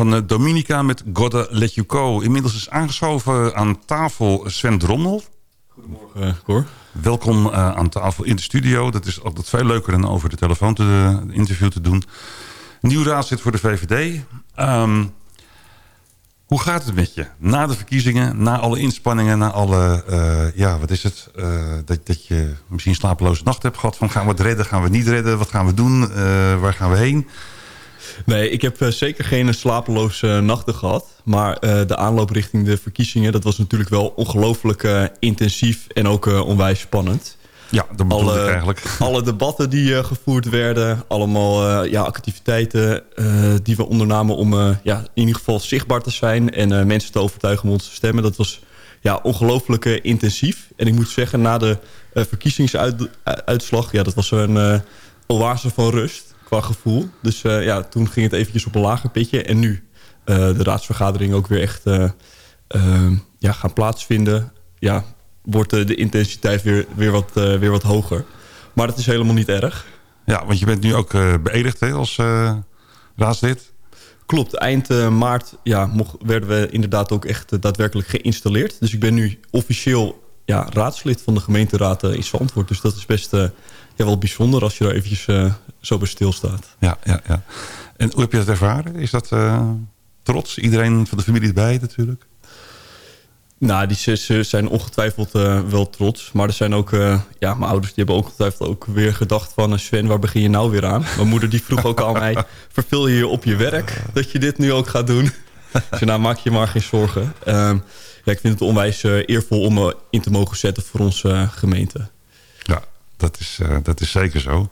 Van eh, Dominica met Gotta Let You Go. Inmiddels is aangeschoven aan tafel Sven Drommel. Goedemorgen, Cor. Welkom eh, aan tafel in de studio. Dat is altijd veel leuker dan over de telefoon te interview te doen. Nieuw raadslid voor de VVD. Ehm, hoe gaat het met je? Na de verkiezingen, na alle inspanningen, na alle... eh, ja, wat is het? Eh, dat, dat je misschien slapeloze nacht hebt gehad. Van gaan we het redden, gaan we het niet redden? Wat gaan we doen? Eh, waar gaan we heen? Nee, ik heb eh, zeker geen slapeloze nachten gehad. Maar eh, de aanloop richting de verkiezingen... dat was natuurlijk wel ongelooflijk eh, intensief en ook eh, onwijs spannend. Ja, dat bedoel ik eigenlijk. Alle debatten die eh, gevoerd werden. Allemaal eh, ja, activiteiten eh, die we ondernamen om eh, ja, in ieder geval zichtbaar te zijn... en eh, mensen te overtuigen om ons te stemmen. Dat was ja, ongelooflijk eh, intensief. En ik moet zeggen, na de eh, verkiezingsuitslag... ja, dat was een eh, oase van rust qua gevoel. Dus eh, ja, toen ging het eventjes op een lager pitje. En nu eh, de raadsvergadering ook weer echt eh, ja, gaan plaatsvinden... Ja, wordt de intensiteit weer, weer, wat, weer wat hoger. Maar dat is helemaal niet erg. Ja, want je bent nu ook beëdigd hè, als raadslid. Klopt, eind maart ja, mocht, werden we inderdaad ook echt daadwerkelijk geïnstalleerd. Dus ik ben nu officieel ja, raadslid van de gemeenteraad in Zandvoort. Dus dat is best ja, wel bijzonder als je daar eventjes eh, zo bij stilstaat. Ja, ja, ja. En hoe heb je dat ervaren? Is dat eh, trots? Iedereen van de familie erbij natuurlijk? Nou, die zussen zijn ongetwijfeld eh, wel trots. Maar er zijn ook, ja, mijn ouders die hebben ongetwijfeld ook weer gedacht van... Sven, waar begin je nou weer aan? Mijn moeder die vroeg ook aan mij, verveel je je op je werk dat je dit nu ook gaat doen? Zei, nou, maak je maar geen zorgen. Ehm, ja, ik vind het onwijs eervol om me in te mogen zetten voor onze gemeente. Dat is, eh, dat is zeker zo.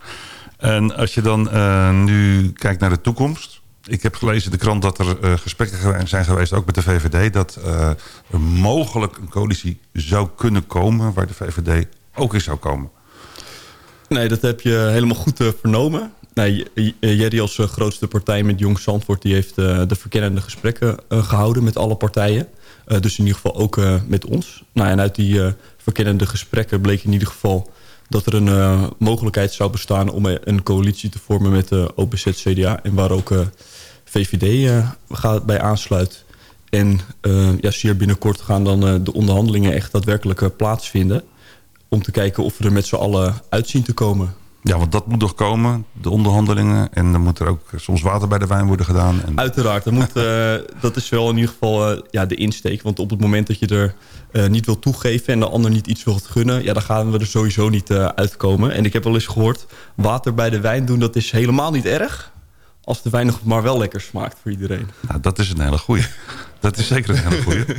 En als je dan eh, nu kijkt naar de toekomst... Ik heb gelezen in de krant dat er eh, gesprekken zijn geweest, ook met de VVD... dat er mogelijk een coalitie zou kunnen komen... waar de VVD ook in zou komen. Nee, dat heb je helemaal goed vernomen. Nee, Jerry als grootste partij met Jong Zandvoort... die heeft de verkennende gesprekken eh, gehouden met alle partijen. Dus in ieder geval ook met ons. Nou, en uit die eh, verkennende gesprekken bleek in ieder geval... dat er een eh, mogelijkheid zou bestaan om eh, een coalitie te vormen met de OPZ-CDA... en waar ook eh, VVD eh, gaat bij aansluit. En eh, ja, zeer binnenkort gaan dan eh, de onderhandelingen echt daadwerkelijk eh, plaatsvinden... om te kijken of we er met z'n allen uit zien te komen... Ja, want dat moet nog komen, de onderhandelingen. En dan moet er ook soms water bij de wijn worden gedaan. En... Uiteraard, er moet, eh, dat is wel in ieder geval eh, ja, de insteek. Want op het moment dat je er eh, niet wil toegeven... en de ander niet iets wilt gunnen... Ja, dan gaan we er sowieso niet uitkomen. En ik heb wel eens gehoord... water bij de wijn doen, dat is helemaal niet erg... als de wijn nog maar wel lekker smaakt voor iedereen. Nou, dat is een hele goeie. dat is zeker een hele goeie.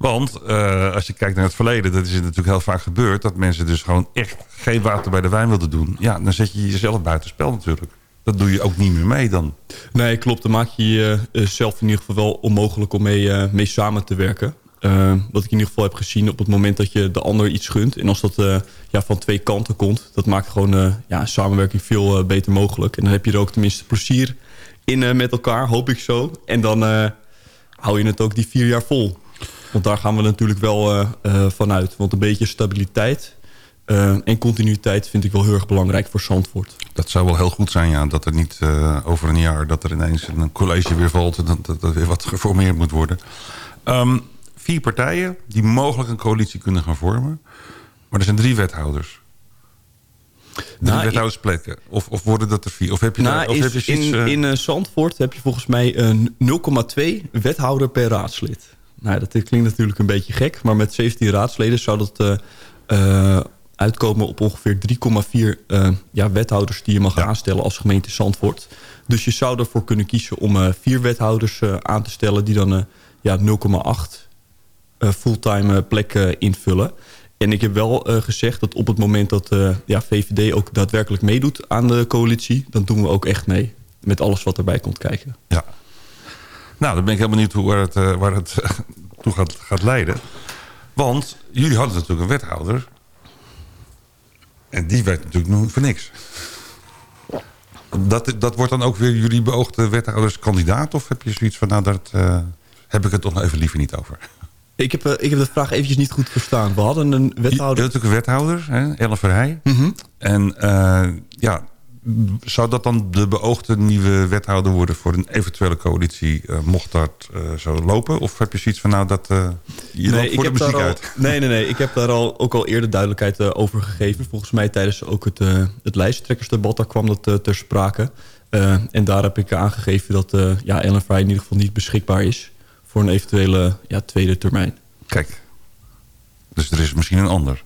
Want eh, als je kijkt naar het verleden, dat is natuurlijk heel vaak gebeurd... dat mensen dus gewoon echt geen water bij de wijn wilden doen. Ja, dan zet je jezelf buitenspel natuurlijk. Dat doe je ook niet meer mee dan. Nee, klopt. Dan maak je jezelf in ieder geval wel onmogelijk om mee, eh, mee samen te werken. Eh, wat ik in ieder geval heb gezien op het moment dat je de ander iets gunt. En als dat eh, ja, van twee kanten komt, dat maakt gewoon eh, ja, samenwerking veel eh, beter mogelijk. En dan heb je er ook tenminste plezier in eh, met elkaar, hoop ik zo. En dan eh, hou je het ook die vier jaar vol. Want daar gaan we natuurlijk wel eh, eh, vanuit. Want een beetje stabiliteit eh, en continuïteit vind ik wel heel erg belangrijk voor Zandvoort. Dat zou wel heel goed zijn, ja. Dat er niet over een jaar... dat er ineens een college weer valt... en dat, dat er weer wat geformeerd moet worden. Ehm, vier partijen die mogelijk een coalitie kunnen gaan vormen. Maar er zijn drie wethouders. Drie Nou, wethoudersplekken. Of, of worden dat er vier? Of heb je, daar, Nou, of is- heb je zoiets, in, in Zandvoort heb je volgens mij een 0,2 wethouder per raadslid. Nou, dat klinkt natuurlijk een beetje gek. Maar met 17 raadsleden zou dat eh, eh, uitkomen op ongeveer 3,4 eh, ja, wethouders... die je mag aanstellen als gemeente Zandvoort. Dus je zou ervoor kunnen kiezen om vier wethouders aan te stellen... die dan ja, 0,8 eh, fulltime plekken invullen. En ik heb wel gezegd dat op het moment dat ja, VVD ook daadwerkelijk meedoet aan de coalitie... dan doen we ook echt mee met alles wat erbij komt kijken. Ja. Nou, dan ben ik heel benieuwd hoe, waar het, eh, waar het toe gaat, gaat leiden. Want jullie hadden natuurlijk een wethouder. En die werd natuurlijk nu voor niks. Dat, dat wordt dan ook weer jullie beoogde wethouderskandidaat? Of heb je zoiets van, nou, daar heb ik het toch nog even liever niet over? Ik heb, eh, ik heb de vraag eventjes niet goed verstaan. We hadden een Je wethouder... hebt natuurlijk een wethouder, hè, Ellen Verheij. Mhm. En eh, ja, zou dat dan de beoogde nieuwe wethouder worden... voor een eventuele coalitie, eh, mocht dat eh, zo lopen? Of heb je zoiets van, nou, dat eh je loopt voor de muziek al, uit? Nee, nee, nee. Ik heb daar al, ook al eerder duidelijkheid eh, over gegeven. Volgens mij tijdens ook het, eh, het lijsttrekkersdebat, daar kwam dat eh, ter sprake. Eh, en daar heb ik aangegeven dat eh, ja, Ellen Fry in ieder geval niet beschikbaar is... voor een eventuele ja, tweede termijn. Kijk, dus er is misschien een ander.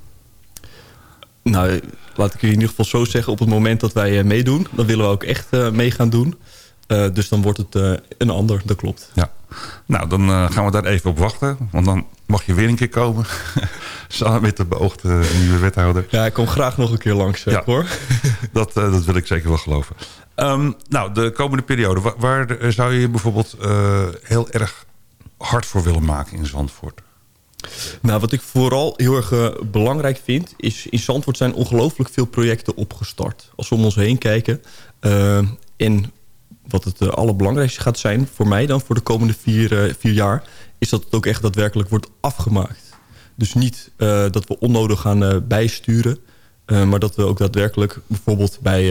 Nou, laat ik je in ieder geval zo zeggen. Op het moment dat wij eh, meedoen, dan willen we ook echt eh, mee gaan doen. Eh, dus dan wordt het een ander, dat klopt. Ja. Nou, dan gaan we daar even op wachten. Want dan mag je weer een keer komen. Samen met de beoogde nieuwe wethouder. Ja, ik kom graag nog een keer langs, eh, hoor. dat, dat wil ik zeker wel geloven. Ehm, nou, de komende periode. Waar, waar zou je bijvoorbeeld heel erg hard voor willen maken in Zandvoort? Nou, wat ik vooral heel erg eh, belangrijk vind... is in Zandvoort zijn ongelooflijk veel projecten opgestart. Als we om ons heen kijken. eh, en wat het eh, allerbelangrijkste gaat zijn voor mij dan... voor de komende vier, vier jaar... is dat het ook echt daadwerkelijk wordt afgemaakt. Dus niet dat we onnodig gaan bijsturen... maar dat we ook daadwerkelijk bijvoorbeeld bij...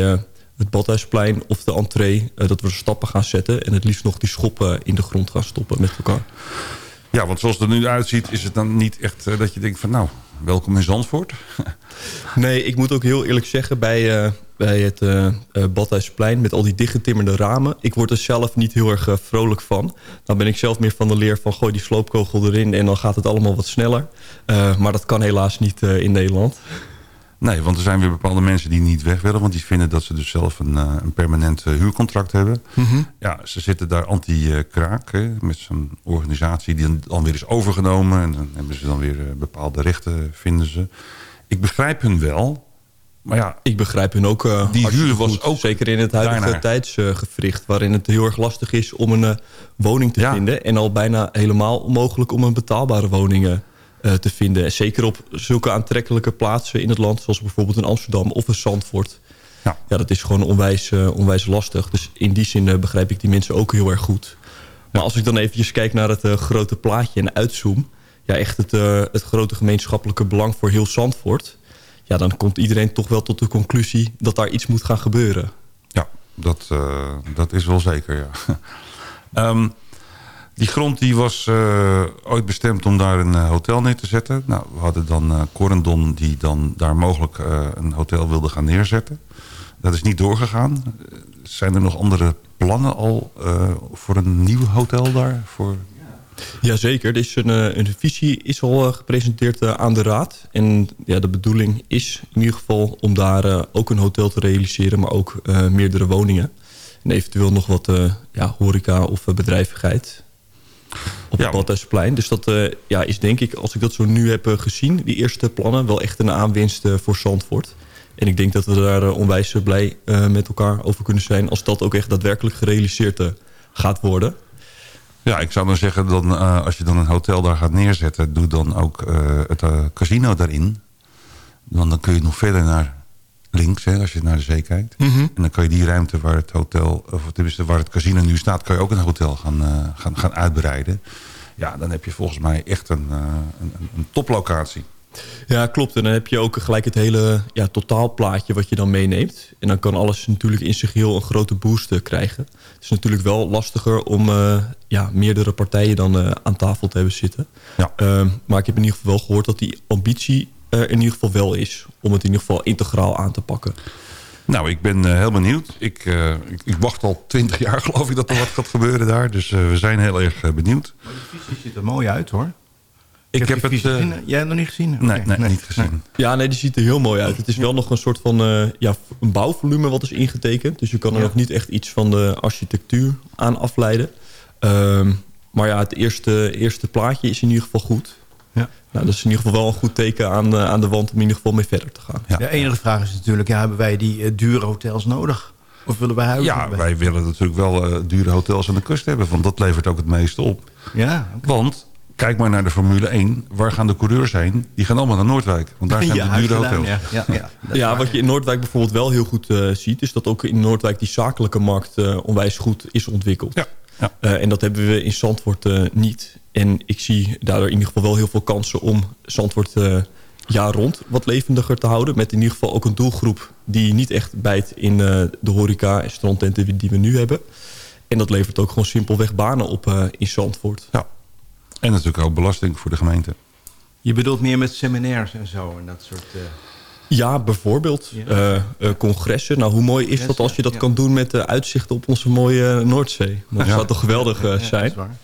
het Badhuisplein of de entree, dat we stappen gaan zetten... en het liefst nog die schoppen in de grond gaan stoppen met elkaar. Ja, want zoals het er nu uitziet is het dan niet echt eh, dat je denkt van... nou, welkom in Zandvoort. Nee, ik moet ook heel eerlijk zeggen... bij, eh, bij het eh, Badhuisplein met al die dichtgetimmerde ramen... ik word er zelf niet heel erg vrolijk van. Dan ben ik zelf meer van de leer van... gooi die sloopkogel erin en dan gaat het allemaal wat sneller. Maar dat kan helaas niet in Nederland. Nee, want er zijn weer bepaalde mensen die niet weg willen... want die vinden dat ze dus zelf een, eh, een permanent eh, huurcontract hebben. Mhm. Ja, ze zitten daar anti-kraak... met zo'n organisatie die dan weer is overgenomen... en dan hebben ze dan weer eh, bepaalde rechten, vinden ze. Ik begrijp hun wel, maar ja... Ik begrijp hun ook Die huur was goed. ook Zeker in het huidige daarnaar. tijdsgevricht... waarin het heel erg lastig is om een woning te vinden... en al bijna helemaal onmogelijk om een betaalbare woning te vinden. Zeker op zulke aantrekkelijke plaatsen in het land... zoals bijvoorbeeld in Amsterdam of in Zandvoort. Ja. ja, dat is gewoon onwijs, eh, onwijs lastig. Dus in die zin eh, begrijp ik die mensen ook heel erg goed. Maar als ik dan eventjes kijk naar het eh, grote plaatje en uitzoom... ja, echt het, eh, het grote gemeenschappelijke belang voor heel Zandvoort... ja, dan komt iedereen toch wel tot de conclusie... dat daar iets moet gaan gebeuren. Ja, dat, eh, dat is wel zeker, ja. Ehm, die grond die was eh, ooit bestemd om daar een eh, hotel neer te zetten. Nou, we hadden dan eh Corendon die dan daar mogelijk een hotel wilde gaan neerzetten. Dat is niet doorgegaan. Zijn er nog andere plannen al voor een nieuw hotel daar? Voor... Jazeker, er is een, een visie is al gepresenteerd aan de raad. En ja, de bedoeling is in ieder geval om daar ook een hotel te realiseren... maar ook meerdere woningen. En eventueel nog wat ja, horeca of bedrijvigheid op het Badhuisplein. Dus dat eh, ja, is denk ik, als ik dat zo nu heb eh, gezien... die eerste plannen, wel echt een aanwinst eh, voor Zandvoort. En ik denk dat we daar onwijs blij met elkaar over kunnen zijn... als dat ook echt daadwerkelijk gerealiseerd gaat worden... Ja, ik zou dan zeggen, dan, als je dan een hotel daar gaat neerzetten... doe dan ook het casino daarin. Want dan kun je nog verder naar links, hè, als je naar de zee kijkt. Mhm. En dan kan je die ruimte waar het hotel, of tenminste waar het casino nu staat... kan je ook een hotel gaan, eh, gaan, gaan uitbreiden. Ja, dan heb je volgens mij echt een, eh, een, een- een toplocatie. Ja, klopt. En dan heb je ook gelijk het hele ja, totaalplaatje wat je dan meeneemt. En dan kan alles natuurlijk in zich heel een grote boost eh, krijgen. Het is natuurlijk wel lastiger om ja, meerdere partijen dan aan tafel te hebben zitten. Ehm, maar ik heb in ieder geval wel gehoord dat die ambitie in ieder geval wel is. Om het in ieder geval integraal aan te pakken. Nou, ik ben eh, heel benieuwd. Ik, eh, ik, ik wacht al twintig jaar, geloof ik, dat er wat gaat gebeuren daar. Dus eh, we zijn heel erg eh, benieuwd. Die ziet er mooi uit hoor. Ik heb die het, visie eh, gezien. Jij hebt het nog niet gezien? Nee, nee, niet gezien. Ja, nee, die ziet er heel mooi uit. Het is wel nog een soort van eh, ja, een bouwvolume wat is ingetekend. Dus je kan er Ja. nog niet echt iets van de architectuur aan afleiden. Ehm, maar ja, het eerste, eerste plaatje is in ieder geval goed. Ja. Nou, dat is in ieder geval wel een goed teken aan, eh, aan de wand om in ieder geval mee verder te gaan. De enige vraag is natuurlijk, ja, hebben wij die eh, dure hotels nodig? Of willen wij huizen? Ja, hebben? wij willen natuurlijk wel eh, dure hotels aan de kust hebben. Want dat levert ook het meeste op. Ja, Want, kijk maar naar de Formule 1. Waar gaan de coureurs heen? Die gaan allemaal naar Noordwijk. Want daar zijn Ja, de dure hotels. ja. Ja, ja. Ja, wat je in Noordwijk bijvoorbeeld wel heel goed eh, ziet... is dat ook in Noordwijk die zakelijke markt eh, onwijs goed is ontwikkeld. Eh, en dat hebben we in Zandvoort eh, niet. En ik zie daardoor in ieder geval wel heel veel kansen om Zandvoort... eh, jaar rond wat levendiger te houden. Met in ieder geval ook een doelgroep die niet echt bijt in eh, de horeca en strandtenten die- die we nu hebben. En dat levert ook gewoon simpelweg banen op eh, in Zandvoort. Ja. En natuurlijk ook belasting voor de gemeente. Je bedoelt meer met seminaires en zo en dat soort... eh, Ja, bijvoorbeeld Ja. eh, eh, congressen. Nou, hoe mooi is dat als je dat ja. kan doen met de uitzichten op onze mooie Noordzee? Dat Ja. zou toch geweldig ja, dat zijn? is waar.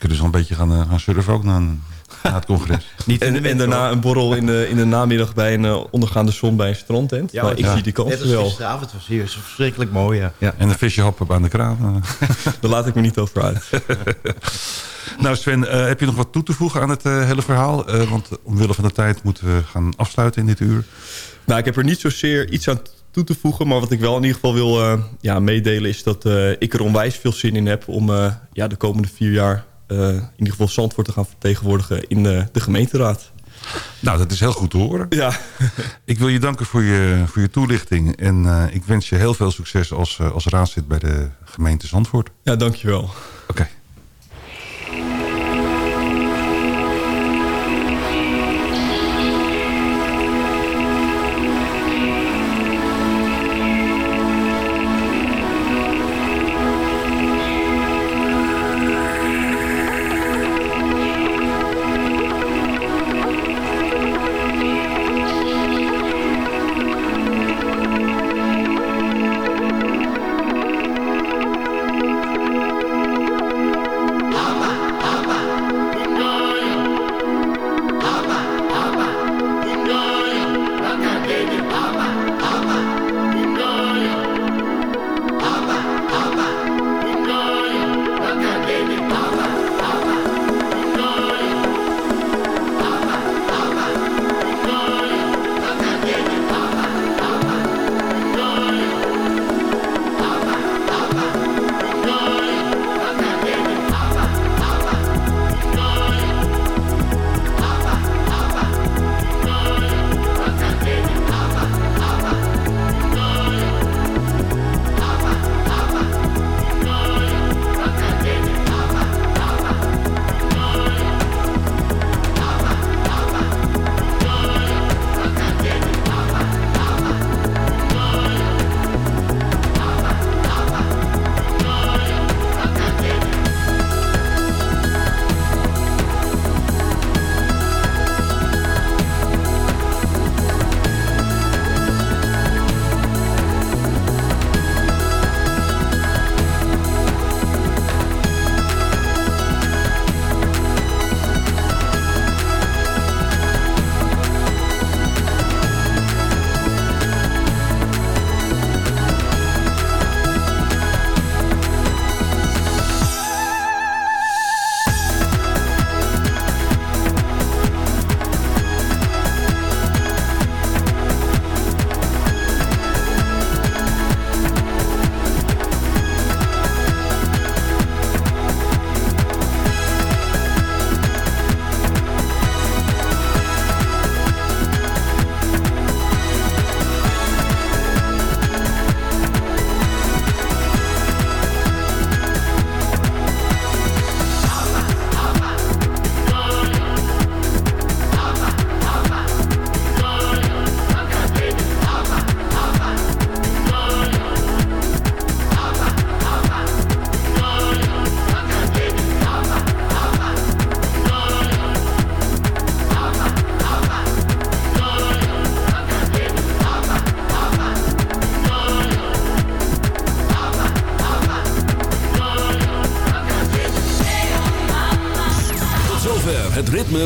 Kunnen ze een beetje gaan, eh, gaan surfen ook na, na het congres. Niet in En, daarna een borrel in de, in de namiddag bij een eh, ondergaande zon bij een strandtent. Ja, nou, ik ja. zie die Net kans als wel. gisteravond was hier verschrikkelijk mooi, ja. Ja, En een visje happen aan de kraan. eh. daar laat ik me niet over uit. Nou Sven, heb je nog wat toe te voegen aan het hele verhaal? Eh, want omwille van de tijd moeten we gaan afsluiten in dit uur. Nou, ik heb er niet zozeer iets aan toe te voegen. Maar wat ik wel in ieder geval wil eh, ja, meedelen... is dat eh, ik er onwijs veel zin in heb... om eh, ja, de komende vier jaar in ieder geval Zandvoort te gaan vertegenwoordigen... in eh, de gemeenteraad. Nou, dat is heel goed te horen. Ja, Ik wil je danken voor je, voor je toelichting. En eh, ik wens je heel veel succes als, eh, als raadslid bij de gemeente Zandvoort. ja dankjewel. Oké.